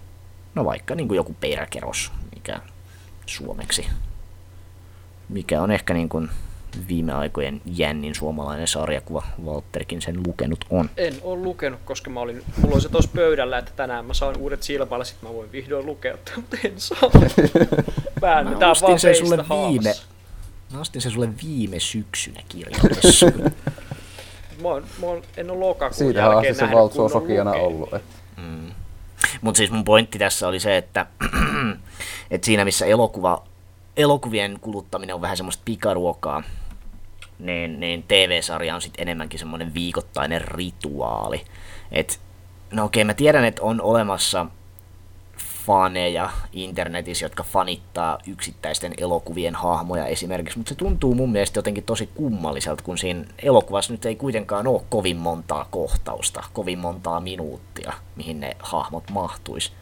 no vaikka niin kuin joku peräkeros, mikä suomeksi, mikä on ehkä niin kuin viime aikojen jännin suomalainen sarjakuva. Walterkin sen lukenut on. En ole lukenut, koska mä olin, mulla oli se tuossa pöydällä, että tänään mä saan uudet silmälasit, mä voin vihdoin lukea, [laughs] mutta en saa. Väännetään ostin vaan sen sulle viime, Mä ostin sen sulle viime syksynä kirjallisessa. [laughs] mä, oon, mä oon, en ole lokakuun Siitä jälkeen se Valtsu Sokijana ollut. Että... Mm. Mutta siis mun pointti tässä oli se, että, [clears throat] että siinä missä elokuva, elokuvien kuluttaminen on vähän semmoista pikaruokaa, niin, niin TV-sarja on sitten enemmänkin semmoinen viikoittainen rituaali. Et, no okei, mä tiedän, että on olemassa faneja internetissä, jotka fanittaa yksittäisten elokuvien hahmoja esimerkiksi, mutta se tuntuu mun mielestä jotenkin tosi kummalliselta, kun siinä elokuvassa nyt ei kuitenkaan ole kovin montaa kohtausta, kovin montaa minuuttia, mihin ne hahmot mahtuisi.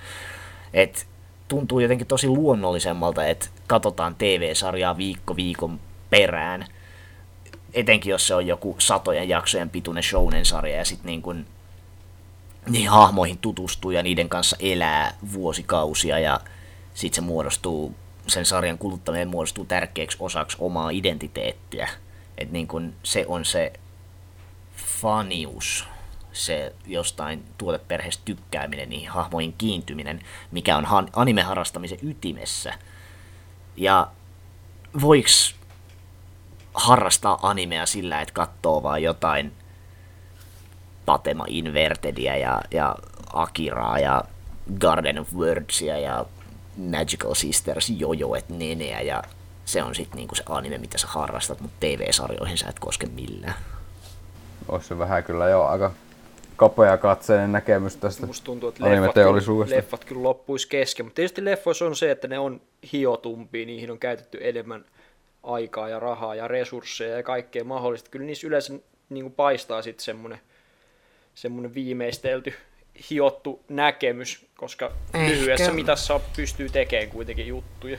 Et tuntuu jotenkin tosi luonnollisemmalta, että katsotaan TV-sarjaa viikko viikon perään, etenkin jos se on joku satojen jaksojen pituinen shounen-sarja ja sitten niin kun niihin hahmoihin tutustuu ja niiden kanssa elää vuosikausia ja sitten se muodostuu, sen sarjan kuluttaminen muodostuu tärkeäksi osaksi omaa identiteettiä. Että niin kun se on se fanius, se jostain tuoteperheestä tykkääminen, niihin hahmoihin kiintyminen, mikä on anime-harrastamisen ytimessä. Ja voiks harrastaa animea sillä, että katsoo vaan jotain Patema Invertedia ja, ja Akiraa ja Garden of Wordsia ja Magical Sisters Jojoet Neneä ja se on sitten niinku se anime, mitä sä harrastat, mutta TV-sarjoihin sä et koske millään. Olisi se vähän kyllä jo aika kapea katseinen näkemys tästä Musta tuntuu, että leffat, kyllä, leffat kyllä loppuisi kesken, mutta tietysti leffoissa on se, että ne on hiotumpia, niihin on käytetty enemmän aikaa ja rahaa ja resursseja ja kaikkea mahdollista. Kyllä niissä yleensä niin kuin paistaa sitten semmoinen semmoinen viimeistelty, hiottu näkemys, koska Ehkä. lyhyessä mitassa pystyy tekemään kuitenkin juttuja.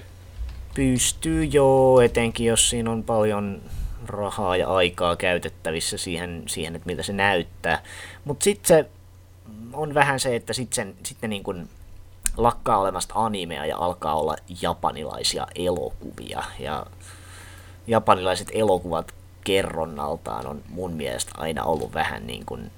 Pystyy joo, etenkin jos siinä on paljon rahaa ja aikaa käytettävissä siihen, siihen että miltä se näyttää. Mutta sitten se on vähän se, että sitten sit ne niin kun lakkaa olemasta animea ja alkaa olla japanilaisia elokuvia. Ja japanilaiset elokuvat kerronnaltaan on mun mielestä aina ollut vähän niin kuin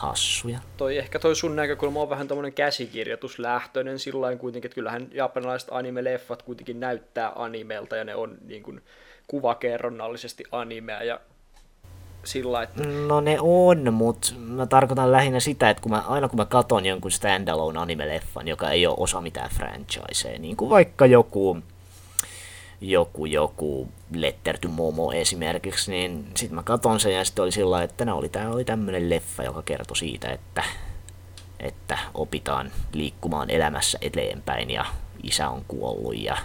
hassuja. Toi, ehkä toi sun näkökulma on vähän tämmöinen käsikirjoituslähtöinen sillä kuitenkin, että kyllähän japanilaiset anime-leffat kuitenkin näyttää animelta ja ne on niin kuin, kuvakerronnallisesti animea ja sillä että... No ne on, mutta mä tarkoitan lähinnä sitä, että kun mä, aina kun mä katon jonkun standalone anime-leffan, joka ei ole osa mitään franchisea, niin kuin vaikka joku joku, joku Letterty Momo esimerkiksi, niin sitten mä katon sen ja sitten oli sillä että no, oli, tämä oli tämmöinen leffa, joka kertoi siitä, että, että opitaan liikkumaan elämässä eteenpäin ja isä on kuollut ja,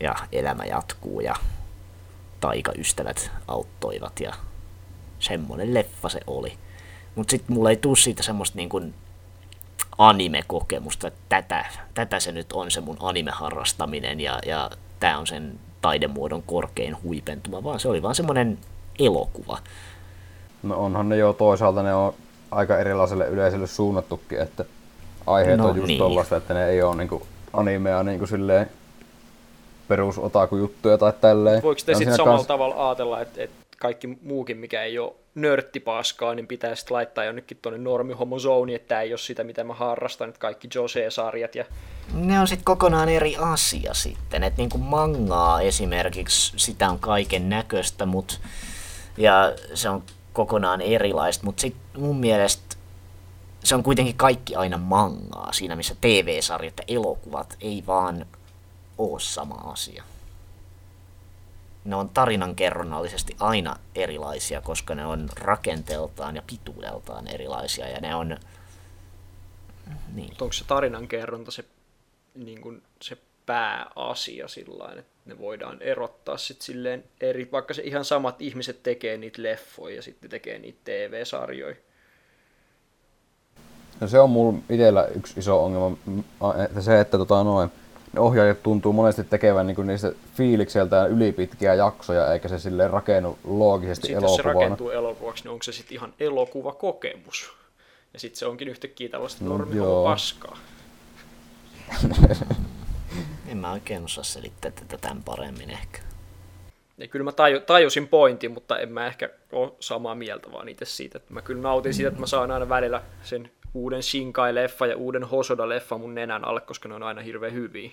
ja elämä jatkuu ja taikaystävät auttoivat ja semmonen leffa se oli. Mutta sitten mulla ei tuu siitä semmoista niin kuin anime-kokemusta, että tätä, tätä se nyt on se mun anime-harrastaminen ja, ja tämä on sen taidemuodon korkein huipentuma, vaan se oli vaan semmoinen elokuva. No onhan ne jo toisaalta, ne on aika erilaiselle yleisölle suunnattukin, että aiheet no, on just niin. tollaista, että ne ei ole niinku animea niinku silleen perusotaku-juttuja tai tälleen. Voiko te sitten samalla kans... tavalla ajatella, että, että kaikki muukin, mikä ei ole nörttipaskaa, niin pitää sitten laittaa jonnekin tuonne normi homo zone, että tämä ei ole sitä, mitä mä harrastan, että kaikki Jose-sarjat. Ja... Ne on sitten kokonaan eri asia sitten, että niinku mangaa esimerkiksi, sitä on kaiken näköistä, mut, ja se on kokonaan erilaista, mutta sitten mun mielestä se on kuitenkin kaikki aina mangaa siinä, missä TV-sarjat ja elokuvat ei vaan ole sama asia ne on tarinankerronnallisesti aina erilaisia, koska ne on rakenteeltaan ja pituudeltaan erilaisia ja ne on... Niin. Onko se tarinankerronta se, niin kuin se pääasia sillä että ne voidaan erottaa sitten silleen eri, vaikka se ihan samat ihmiset tekee niitä leffoja ja sitten tekee niitä TV-sarjoja. No se on mulla itsellä yksi iso ongelma, että se, että tota noin, ohjaajat tuntuu monesti tekevän niin niistä fiilikseltään ylipitkiä jaksoja, eikä se sille rakennu loogisesti Sitten jos se elokuvana. rakentuu elokuvaksi, niin onko se sitten ihan elokuvakokemus? Ja sitten se onkin yhtäkkiä tällaista No, normi joo. paskaa. En mä oikein osaa selittää tätä tämän paremmin ehkä. Ja kyllä mä taju, tajusin pointin, mutta en mä ehkä ole samaa mieltä vaan itse siitä. Että mä kyllä nautin siitä, että mä saan aina välillä sen uuden Shinkai-leffa ja uuden Hosoda-leffa mun nenän alle, koska ne on aina hirveän hyviä.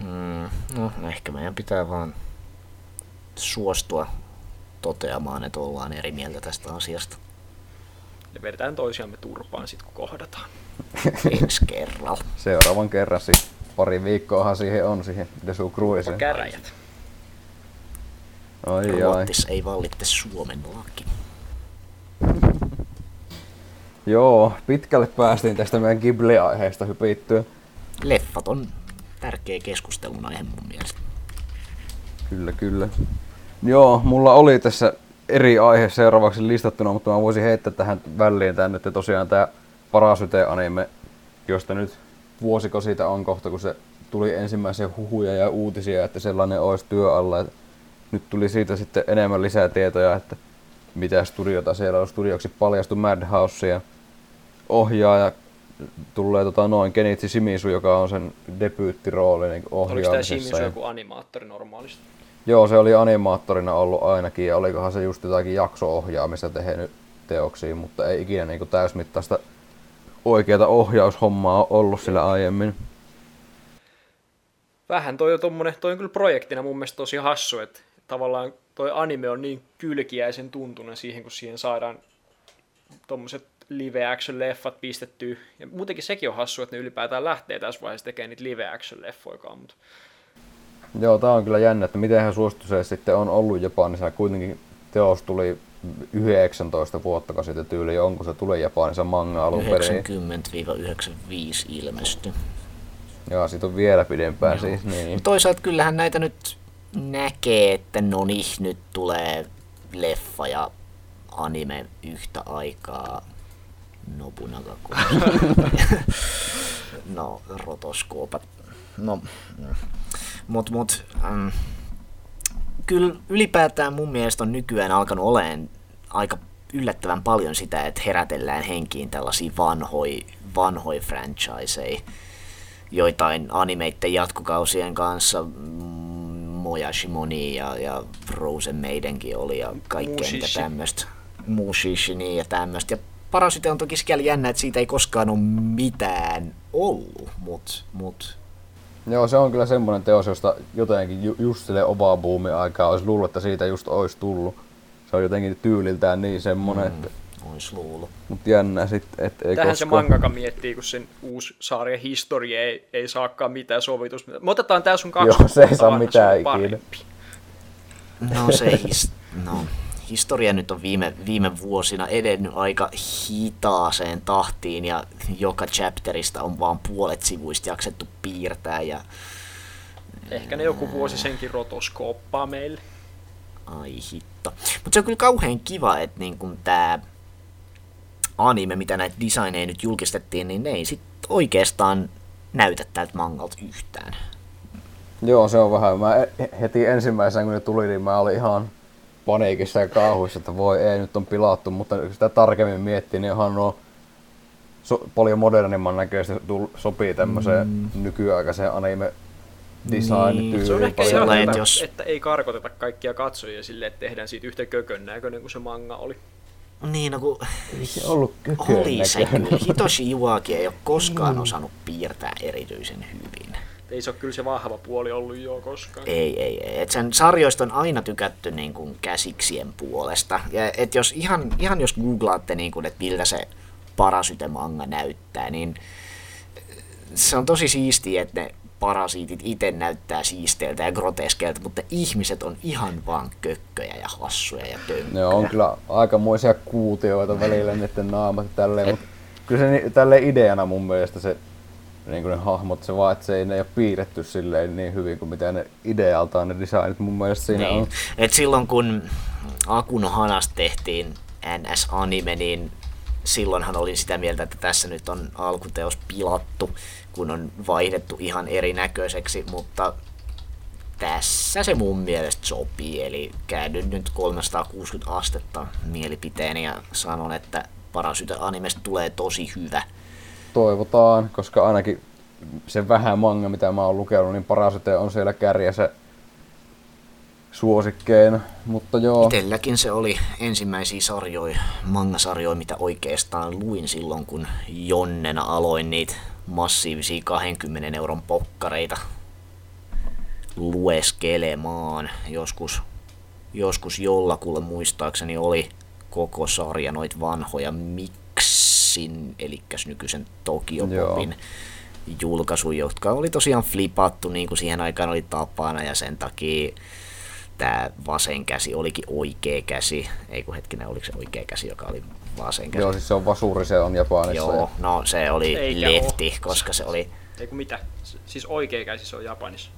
Mm, no, ehkä meidän pitää vaan suostua toteamaan, että ollaan eri mieltä tästä asiasta Ja vedetään toisiamme turpaan sit kun kohdataan. [laughs] ensi kerralla. Seuraavan kerran siis pari viikkoahan siihen on siihen Desu Cruiseen. Käräjät. Ai ai. Ruottis ei vallitte Suomen laki. Joo, pitkälle päästiin tästä meidän Ghibli-aiheesta hypittyä. Leffat on tärkeä keskustelun aihe mun mielestä. Kyllä, kyllä. Joo, mulla oli tässä eri aihe seuraavaksi listattuna, mutta mä voisin heittää tähän väliin tänne, että tosiaan tämä Parasite-anime, josta nyt vuosiko siitä on kohta, kun se tuli ensimmäisiä huhuja ja uutisia, että sellainen olisi työ alla. Et nyt tuli siitä sitten enemmän lisää tietoja, että mitä studiota siellä on. Studioksi paljastui Madhouse ja ohjaaja tulee tota noin Kenichi Shimizu, joka on sen debyyttirooli niin Oliko tämä ohjaamisessa. Shimizu joku animaattori normaalisti? Joo, se oli animaattorina ollut ainakin ja olikohan se just jotakin jakso-ohjaamista tehnyt teoksiin, mutta ei ikinä niinku täysmittaista oikeata ohjaushommaa ollut sillä aiemmin. Vähän toi on, tommonen, toi on kyllä projektina mun mielestä tosi hassu, että tavallaan toi anime on niin kylkiäisen tuntunen siihen, kun siihen saadaan tommoset live action leffat pistettyä. Ja muutenkin sekin on hassu, että ne ylipäätään lähtee tässä vaiheessa tekemään niitä live action leffoikaan, mutta Joo, tää on kyllä jännä, että miten suosittu se sitten on ollut Japanissa. Kuitenkin teos tuli 19 vuotta sitten tyyli, onko se tuli Japanissa manga alun perin. 90-95 ilmestyi. Joo, siitä on vielä pidempään siis. Niin. Toisaalta kyllähän näitä nyt näkee, että no niin, nyt tulee leffa ja anime yhtä aikaa. Nobunaga [laughs] No, rotoskoopat. No, mm. mut, mut, mm, kyllä ylipäätään mun mielestä on nykyään alkanut olemaan aika yllättävän paljon sitä, että herätellään henkiin tällaisia vanhoja vanhoi franchiseja joitain animeitten jatkokausien kanssa. mm, Moja Shimoni ja, ja Frozen Maidenkin oli ja kaikkea mitä tämmöistä. Mushishi niin ja tämmöistä. Ja Parasite on toki sikäli jännä, että siitä ei koskaan ole mitään ollut, mut, mut Joo, se on kyllä semmoinen teos, josta jotenkin ju- just sille ovaboomin aikaa olisi luullut, että siitä just olisi tullut. Se on jotenkin tyyliltään niin semmoinen, mm. että ois luullut. Mutta jännä sitten, että ei tähän se koskaan... mangaka miettii, kun sen uusi sarjan historia ei, ei saakaan mitään sovitus. Me otetaan tää sun Joo, 20 se ei saa mitään on ikinä. No se his, no, historia nyt on viime, viime vuosina edennyt aika hitaaseen tahtiin ja joka chapterista on vaan puolet sivuista jaksettu piirtää ja Ehkä ne joku vuosi senkin rotoskooppaa meille. ai hitto. Mutta se on kyllä kauhean kiva, että niin kun tää anime, mitä näitä designeja nyt julkistettiin, niin ne ei sit oikeastaan näytä tältä mangalta yhtään. Joo, se on vähän. Mä heti ensimmäisenä kun ne tuli, niin mä olin ihan paniikissa ja kauhuissa, että voi ei, nyt on pilattu, mutta sitä tarkemmin miettii, niin onhan nuo so, paljon modernimman näköistä sopii tämmöiseen mm. nykyaikaiseen anime design Niin, Se on tyyliin ehkä ihan että jos... että ei karkoteta kaikkia katsojia silleen, että tehdään siitä yhtä kökön näköinen kuin se manga oli. Niin, no kun Ei se ollut kökön oli se kyllä. Hitoshi Iwaki ei ole koskaan osannut piirtää erityisen hyvin. Ei se ole kyllä se vahva puoli ollut jo koskaan. Ei, ei, ei. Et sen sarjoista on aina tykätty niin kuin käsiksien puolesta. Ja et jos ihan, ihan jos googlaatte, niin kuin, että miltä se parasytemanga näyttää, niin se on tosi siistiä, että ne parasiitit itse näyttää siisteiltä ja groteskeilta, mutta ihmiset on ihan vaan kökköjä ja hassuja ja tönkköjä. Ne on kyllä aikamoisia kuutioita välillä niiden naamat ja tälleen, mutta kyllä se ni- tälleen ideana mun mielestä se niin kuin ne hahmot, se vaan, että se ei, ne ei ole piirretty silleen niin hyvin kuin mitä ne idealtaan ne designit mun mielestä siinä Niin. on. Et silloin kun Akuno Hanasta tehtiin NS-anime, niin silloinhan olin sitä mieltä, että tässä nyt on alkuteos pilattu, kun on vaihdettu ihan erinäköiseksi, mutta tässä se mun mielestä sopii, eli käännyn nyt 360 astetta mielipiteeni ja sanon, että Parasyte animesta tulee tosi hyvä. Toivotaan, koska ainakin se vähän manga, mitä mä oon lukenut, niin Parasyte on siellä kärjessä suosikkeina, mutta joo. Itelläkin se oli ensimmäisiä sarjoja, mangasarjoja, mitä oikeastaan luin silloin, kun Jonnena aloin niitä massiivisia 20 euron pokkareita lueskelemaan. Joskus, joskus jollakulle muistaakseni oli koko sarja noit vanhoja Mixin, eli nykyisen Tokyo Popin julkaisu, jotka oli tosiaan flipattu niin kuin siihen aikaan oli tapana ja sen takia tämä vasen käsi olikin oikea käsi. Ei kun hetkinen, oliko se oikea käsi, joka oli vasen käsi? Joo, siis se on vasuri, se on Japanissa. Joo, no se oli Eikä lefti, ole. koska se oli... Ei kun mitä? Siis oikea käsi se on Japanissa.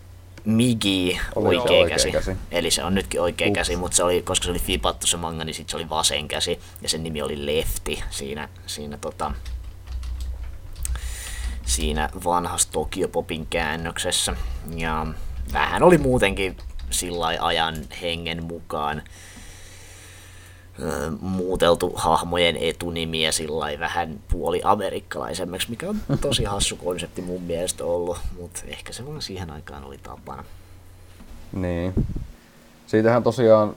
Migi oikea, oikea käsi. käsi. Eli se on nytkin oikea Ups. käsi, mutta se oli, koska se oli fipattu se manga, niin sitten se oli vasen käsi. Ja sen nimi oli Lefti siinä, siinä, tota, siinä vanhassa Tokyo Popin käännöksessä. Ja vähän oli muutenkin sillä ajan hengen mukaan muuteltu hahmojen etunimiä sillä vähän puoli amerikkalaisemmaksi, mikä on tosi hassu konsepti mun mielestä ollut, mutta ehkä se vaan siihen aikaan oli tapana. Niin. Siitähän tosiaan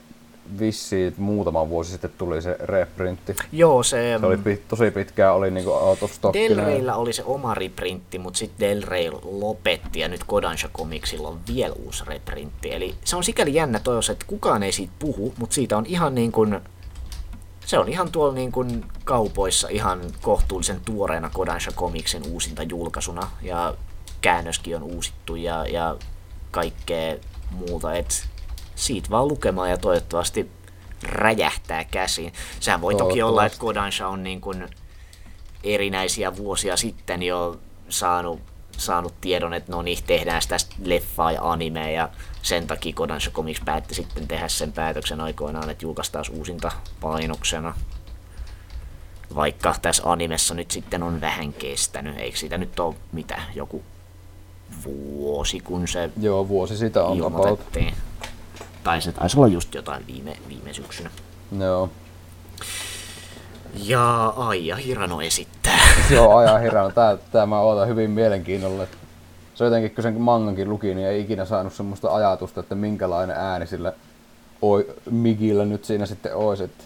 vissiin muutama vuosi sitten tuli se reprintti. Joo, se... Se oli pit, tosi pitkään, oli niinku out of stock. Del Reyllä oli se oma reprintti, mutta sitten Del Rey lopetti ja nyt Kodansha Comicsilla on vielä uusi reprintti. Eli se on sikäli jännä toivottavasti, että kukaan ei siitä puhu, mutta siitä on ihan niin kuin se on ihan tuolla niin kuin kaupoissa ihan kohtuullisen tuoreena Kodansha Comicsin uusinta julkaisuna. Ja käännöskin on uusittu ja, ja kaikkea muuta, et siitä vaan lukemaan ja toivottavasti räjähtää käsiin. Sehän voi toki olla, että Kodansha on niin kuin erinäisiä vuosia sitten jo saanut saanut tiedon, että no niin, tehdään tästä leffaa ja animea ja sen takia Kodansha Comics päätti sitten tehdä sen päätöksen aikoinaan, että julkaistaan uusinta painoksena. Vaikka tässä animessa nyt sitten on vähän kestänyt, eikö siitä nyt ole mitä, joku vuosi, kun se Joo, vuosi sitä on ilmoitettiin. Tai se taisi olla just jotain viime, viime syksynä. Joo. Ja Aija Hirano esittää. Joo, Aija Hirano. Tää, tää mä ootan hyvin mielenkiinnolla. Se jotenkin, kun sen mangankin luki, niin ei ikinä saanut semmoista ajatusta, että minkälainen ääni sillä oi, Migillä nyt siinä sitten olisi. Että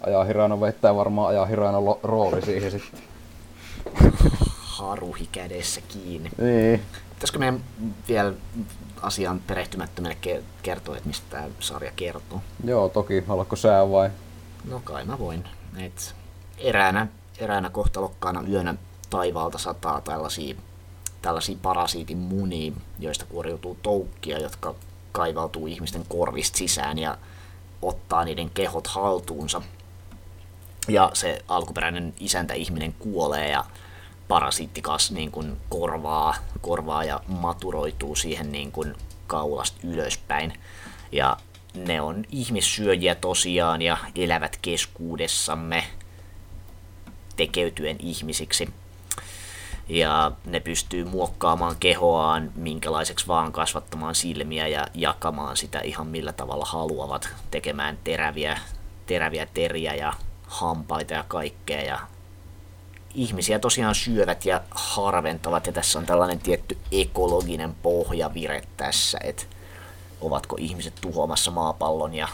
Aja Hirano veittää varmaan Aja Hirano rooli siihen sitten. Haruhi kädessä kiinni. Niin. Pitäisikö meidän vielä asian perehtymättömälle kertoa, että mistä tämä sarja kertoo? Joo, toki. Haluatko sää vai? No kai mä voin. Et eräänä, eräänä kohtalokkaana yönä taivaalta sataa tällaisia, tällaisia parasiitin munia, joista kuoriutuu toukkia, jotka kaivautuu ihmisten korvista sisään ja ottaa niiden kehot haltuunsa. Ja se alkuperäinen isäntä-ihminen kuolee ja parasiittikas niin kuin korvaa, korvaa ja maturoituu siihen niin kuin kaulasta ylöspäin. Ja ne on ihmissyöjiä tosiaan ja elävät keskuudessamme tekeytyen ihmisiksi. Ja ne pystyy muokkaamaan kehoaan minkälaiseksi vaan kasvattamaan silmiä ja jakamaan sitä ihan millä tavalla haluavat, tekemään teräviä, teräviä teriä ja hampaita ja kaikkea. Ja ihmisiä tosiaan syövät ja harventavat ja tässä on tällainen tietty ekologinen pohjavire tässä, että ovatko ihmiset tuhoamassa maapallon ja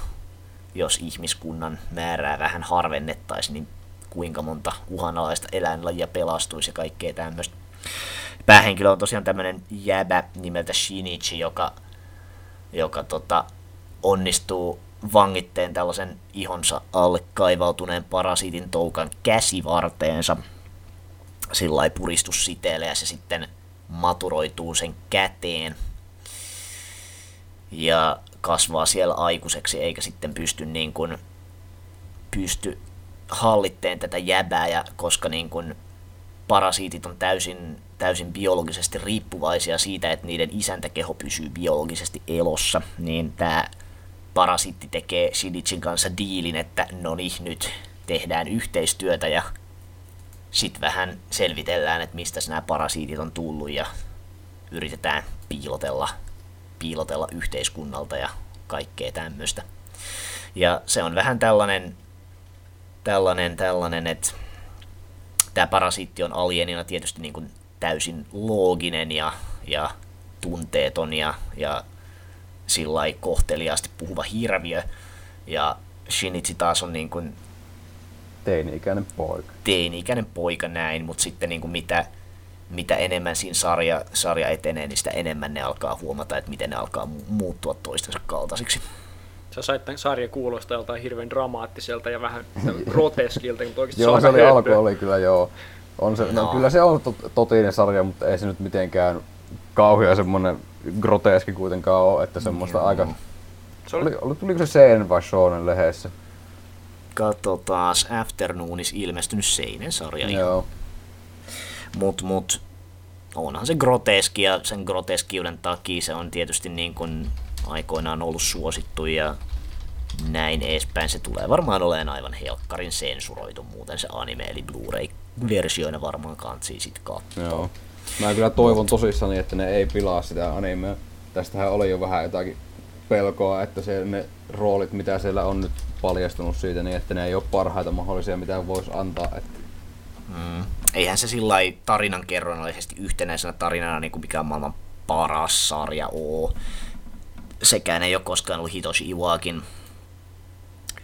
jos ihmiskunnan määrää vähän harvennettaisiin, niin kuinka monta uhanalaista eläinlajia pelastuisi ja kaikkea tämmöistä. Päähenkilö on tosiaan tämmöinen jäbä nimeltä Shinichi, joka, joka tota, onnistuu vangitteen tällaisen ihonsa alle kaivautuneen parasiitin toukan käsivarteensa. Sillä ei puristussiteelle ja se sitten maturoituu sen käteen ja kasvaa siellä aikuiseksi eikä sitten pysty niin kuin, pysty hallitteen tätä jäbää ja koska niin kuin parasiitit on täysin, täysin biologisesti riippuvaisia siitä, että niiden isäntäkeho pysyy biologisesti elossa, niin tämä parasiitti tekee Shidichin kanssa diilin, että no niin, nyt tehdään yhteistyötä ja sitten vähän selvitellään, että mistä nämä parasiitit on tullut ja yritetään piilotella, piilotella yhteiskunnalta ja kaikkea tämmöistä. Ja se on vähän tällainen, tällainen, tällainen, että tämä parasiitti on alienina tietysti niin kuin täysin looginen ja, ja tunteeton ja, ja sillä kohteliaasti puhuva hirviö. Ja Shinichi taas on niin kuin teini-ikäinen poika. Teini-ikäinen poika näin, mutta sitten niin kuin mitä, mitä enemmän siinä sarja, sarja etenee, niin sitä enemmän ne alkaa huomata, että miten ne alkaa muuttua toistensa kaltaisiksi. Sä sait tämän sarjan kuulostaa joltain hirveän dramaattiselta ja vähän [laughs] groteskilta, mutta oikeasti joo, se, oli alku oli kyllä joo. On se, no. no. kyllä se on totinen sarja, mutta ei se nyt mitenkään kauhea semmonen groteski kuitenkaan ole, että semmoista joo. aika... Se oli... Oli, tuliko se Seinen vai Shonen lehdessä? Katsotaan, Afternoonis ilmestynyt Seinen sarja. Joo. Mut, mut, onhan se groteski ja sen groteskiuden takia se on tietysti niin kuin aikoinaan ollut suosittu ja näin edespäin. Se tulee varmaan olemaan aivan helkkarin sensuroitu muuten se anime, eli Blu-ray-versioina varmaan kantsii sit katsoa. Joo. Mä kyllä toivon tosissani, että ne ei pilaa sitä animea. Tästähän oli jo vähän jotakin pelkoa, että se, ne roolit, mitä siellä on nyt paljastunut siitä, niin että ne ei ole parhaita mahdollisia, mitä voisi antaa. Että... Mm. Eihän se sillä tarinan kerronnallisesti yhtenäisenä tarinana, niin kuin mikä on maailman paras sarja oo sekään ei ole koskaan ollut Hitoshi Iwakin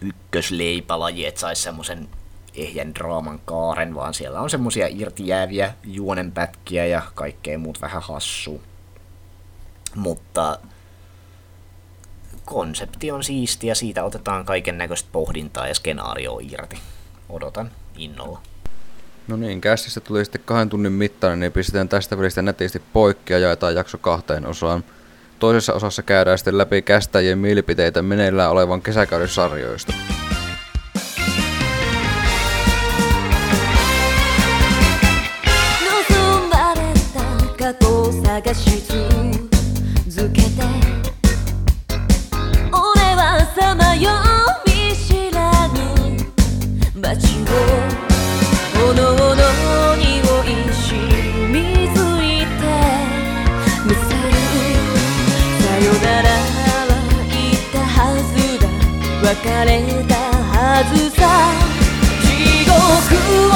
ykkösleipälaji, että saisi semmoisen ehjän draaman kaaren, vaan siellä on semmoisia irtijääviä juonenpätkiä ja kaikkea muut vähän hassu. Mutta konsepti on siisti ja siitä otetaan kaiken näköistä pohdintaa ja skenaario irti. Odotan innolla. No niin, käsissä tuli sitten kahden tunnin mittainen, niin pistetään tästä välistä netisti poikki ja jaetaan jakso kahteen osaan. Toisessa osassa käydään sitten läpi kästäjien mielipiteitä meneillään olevan kesäkauden sarjoista. No, 別れたはずさ。地獄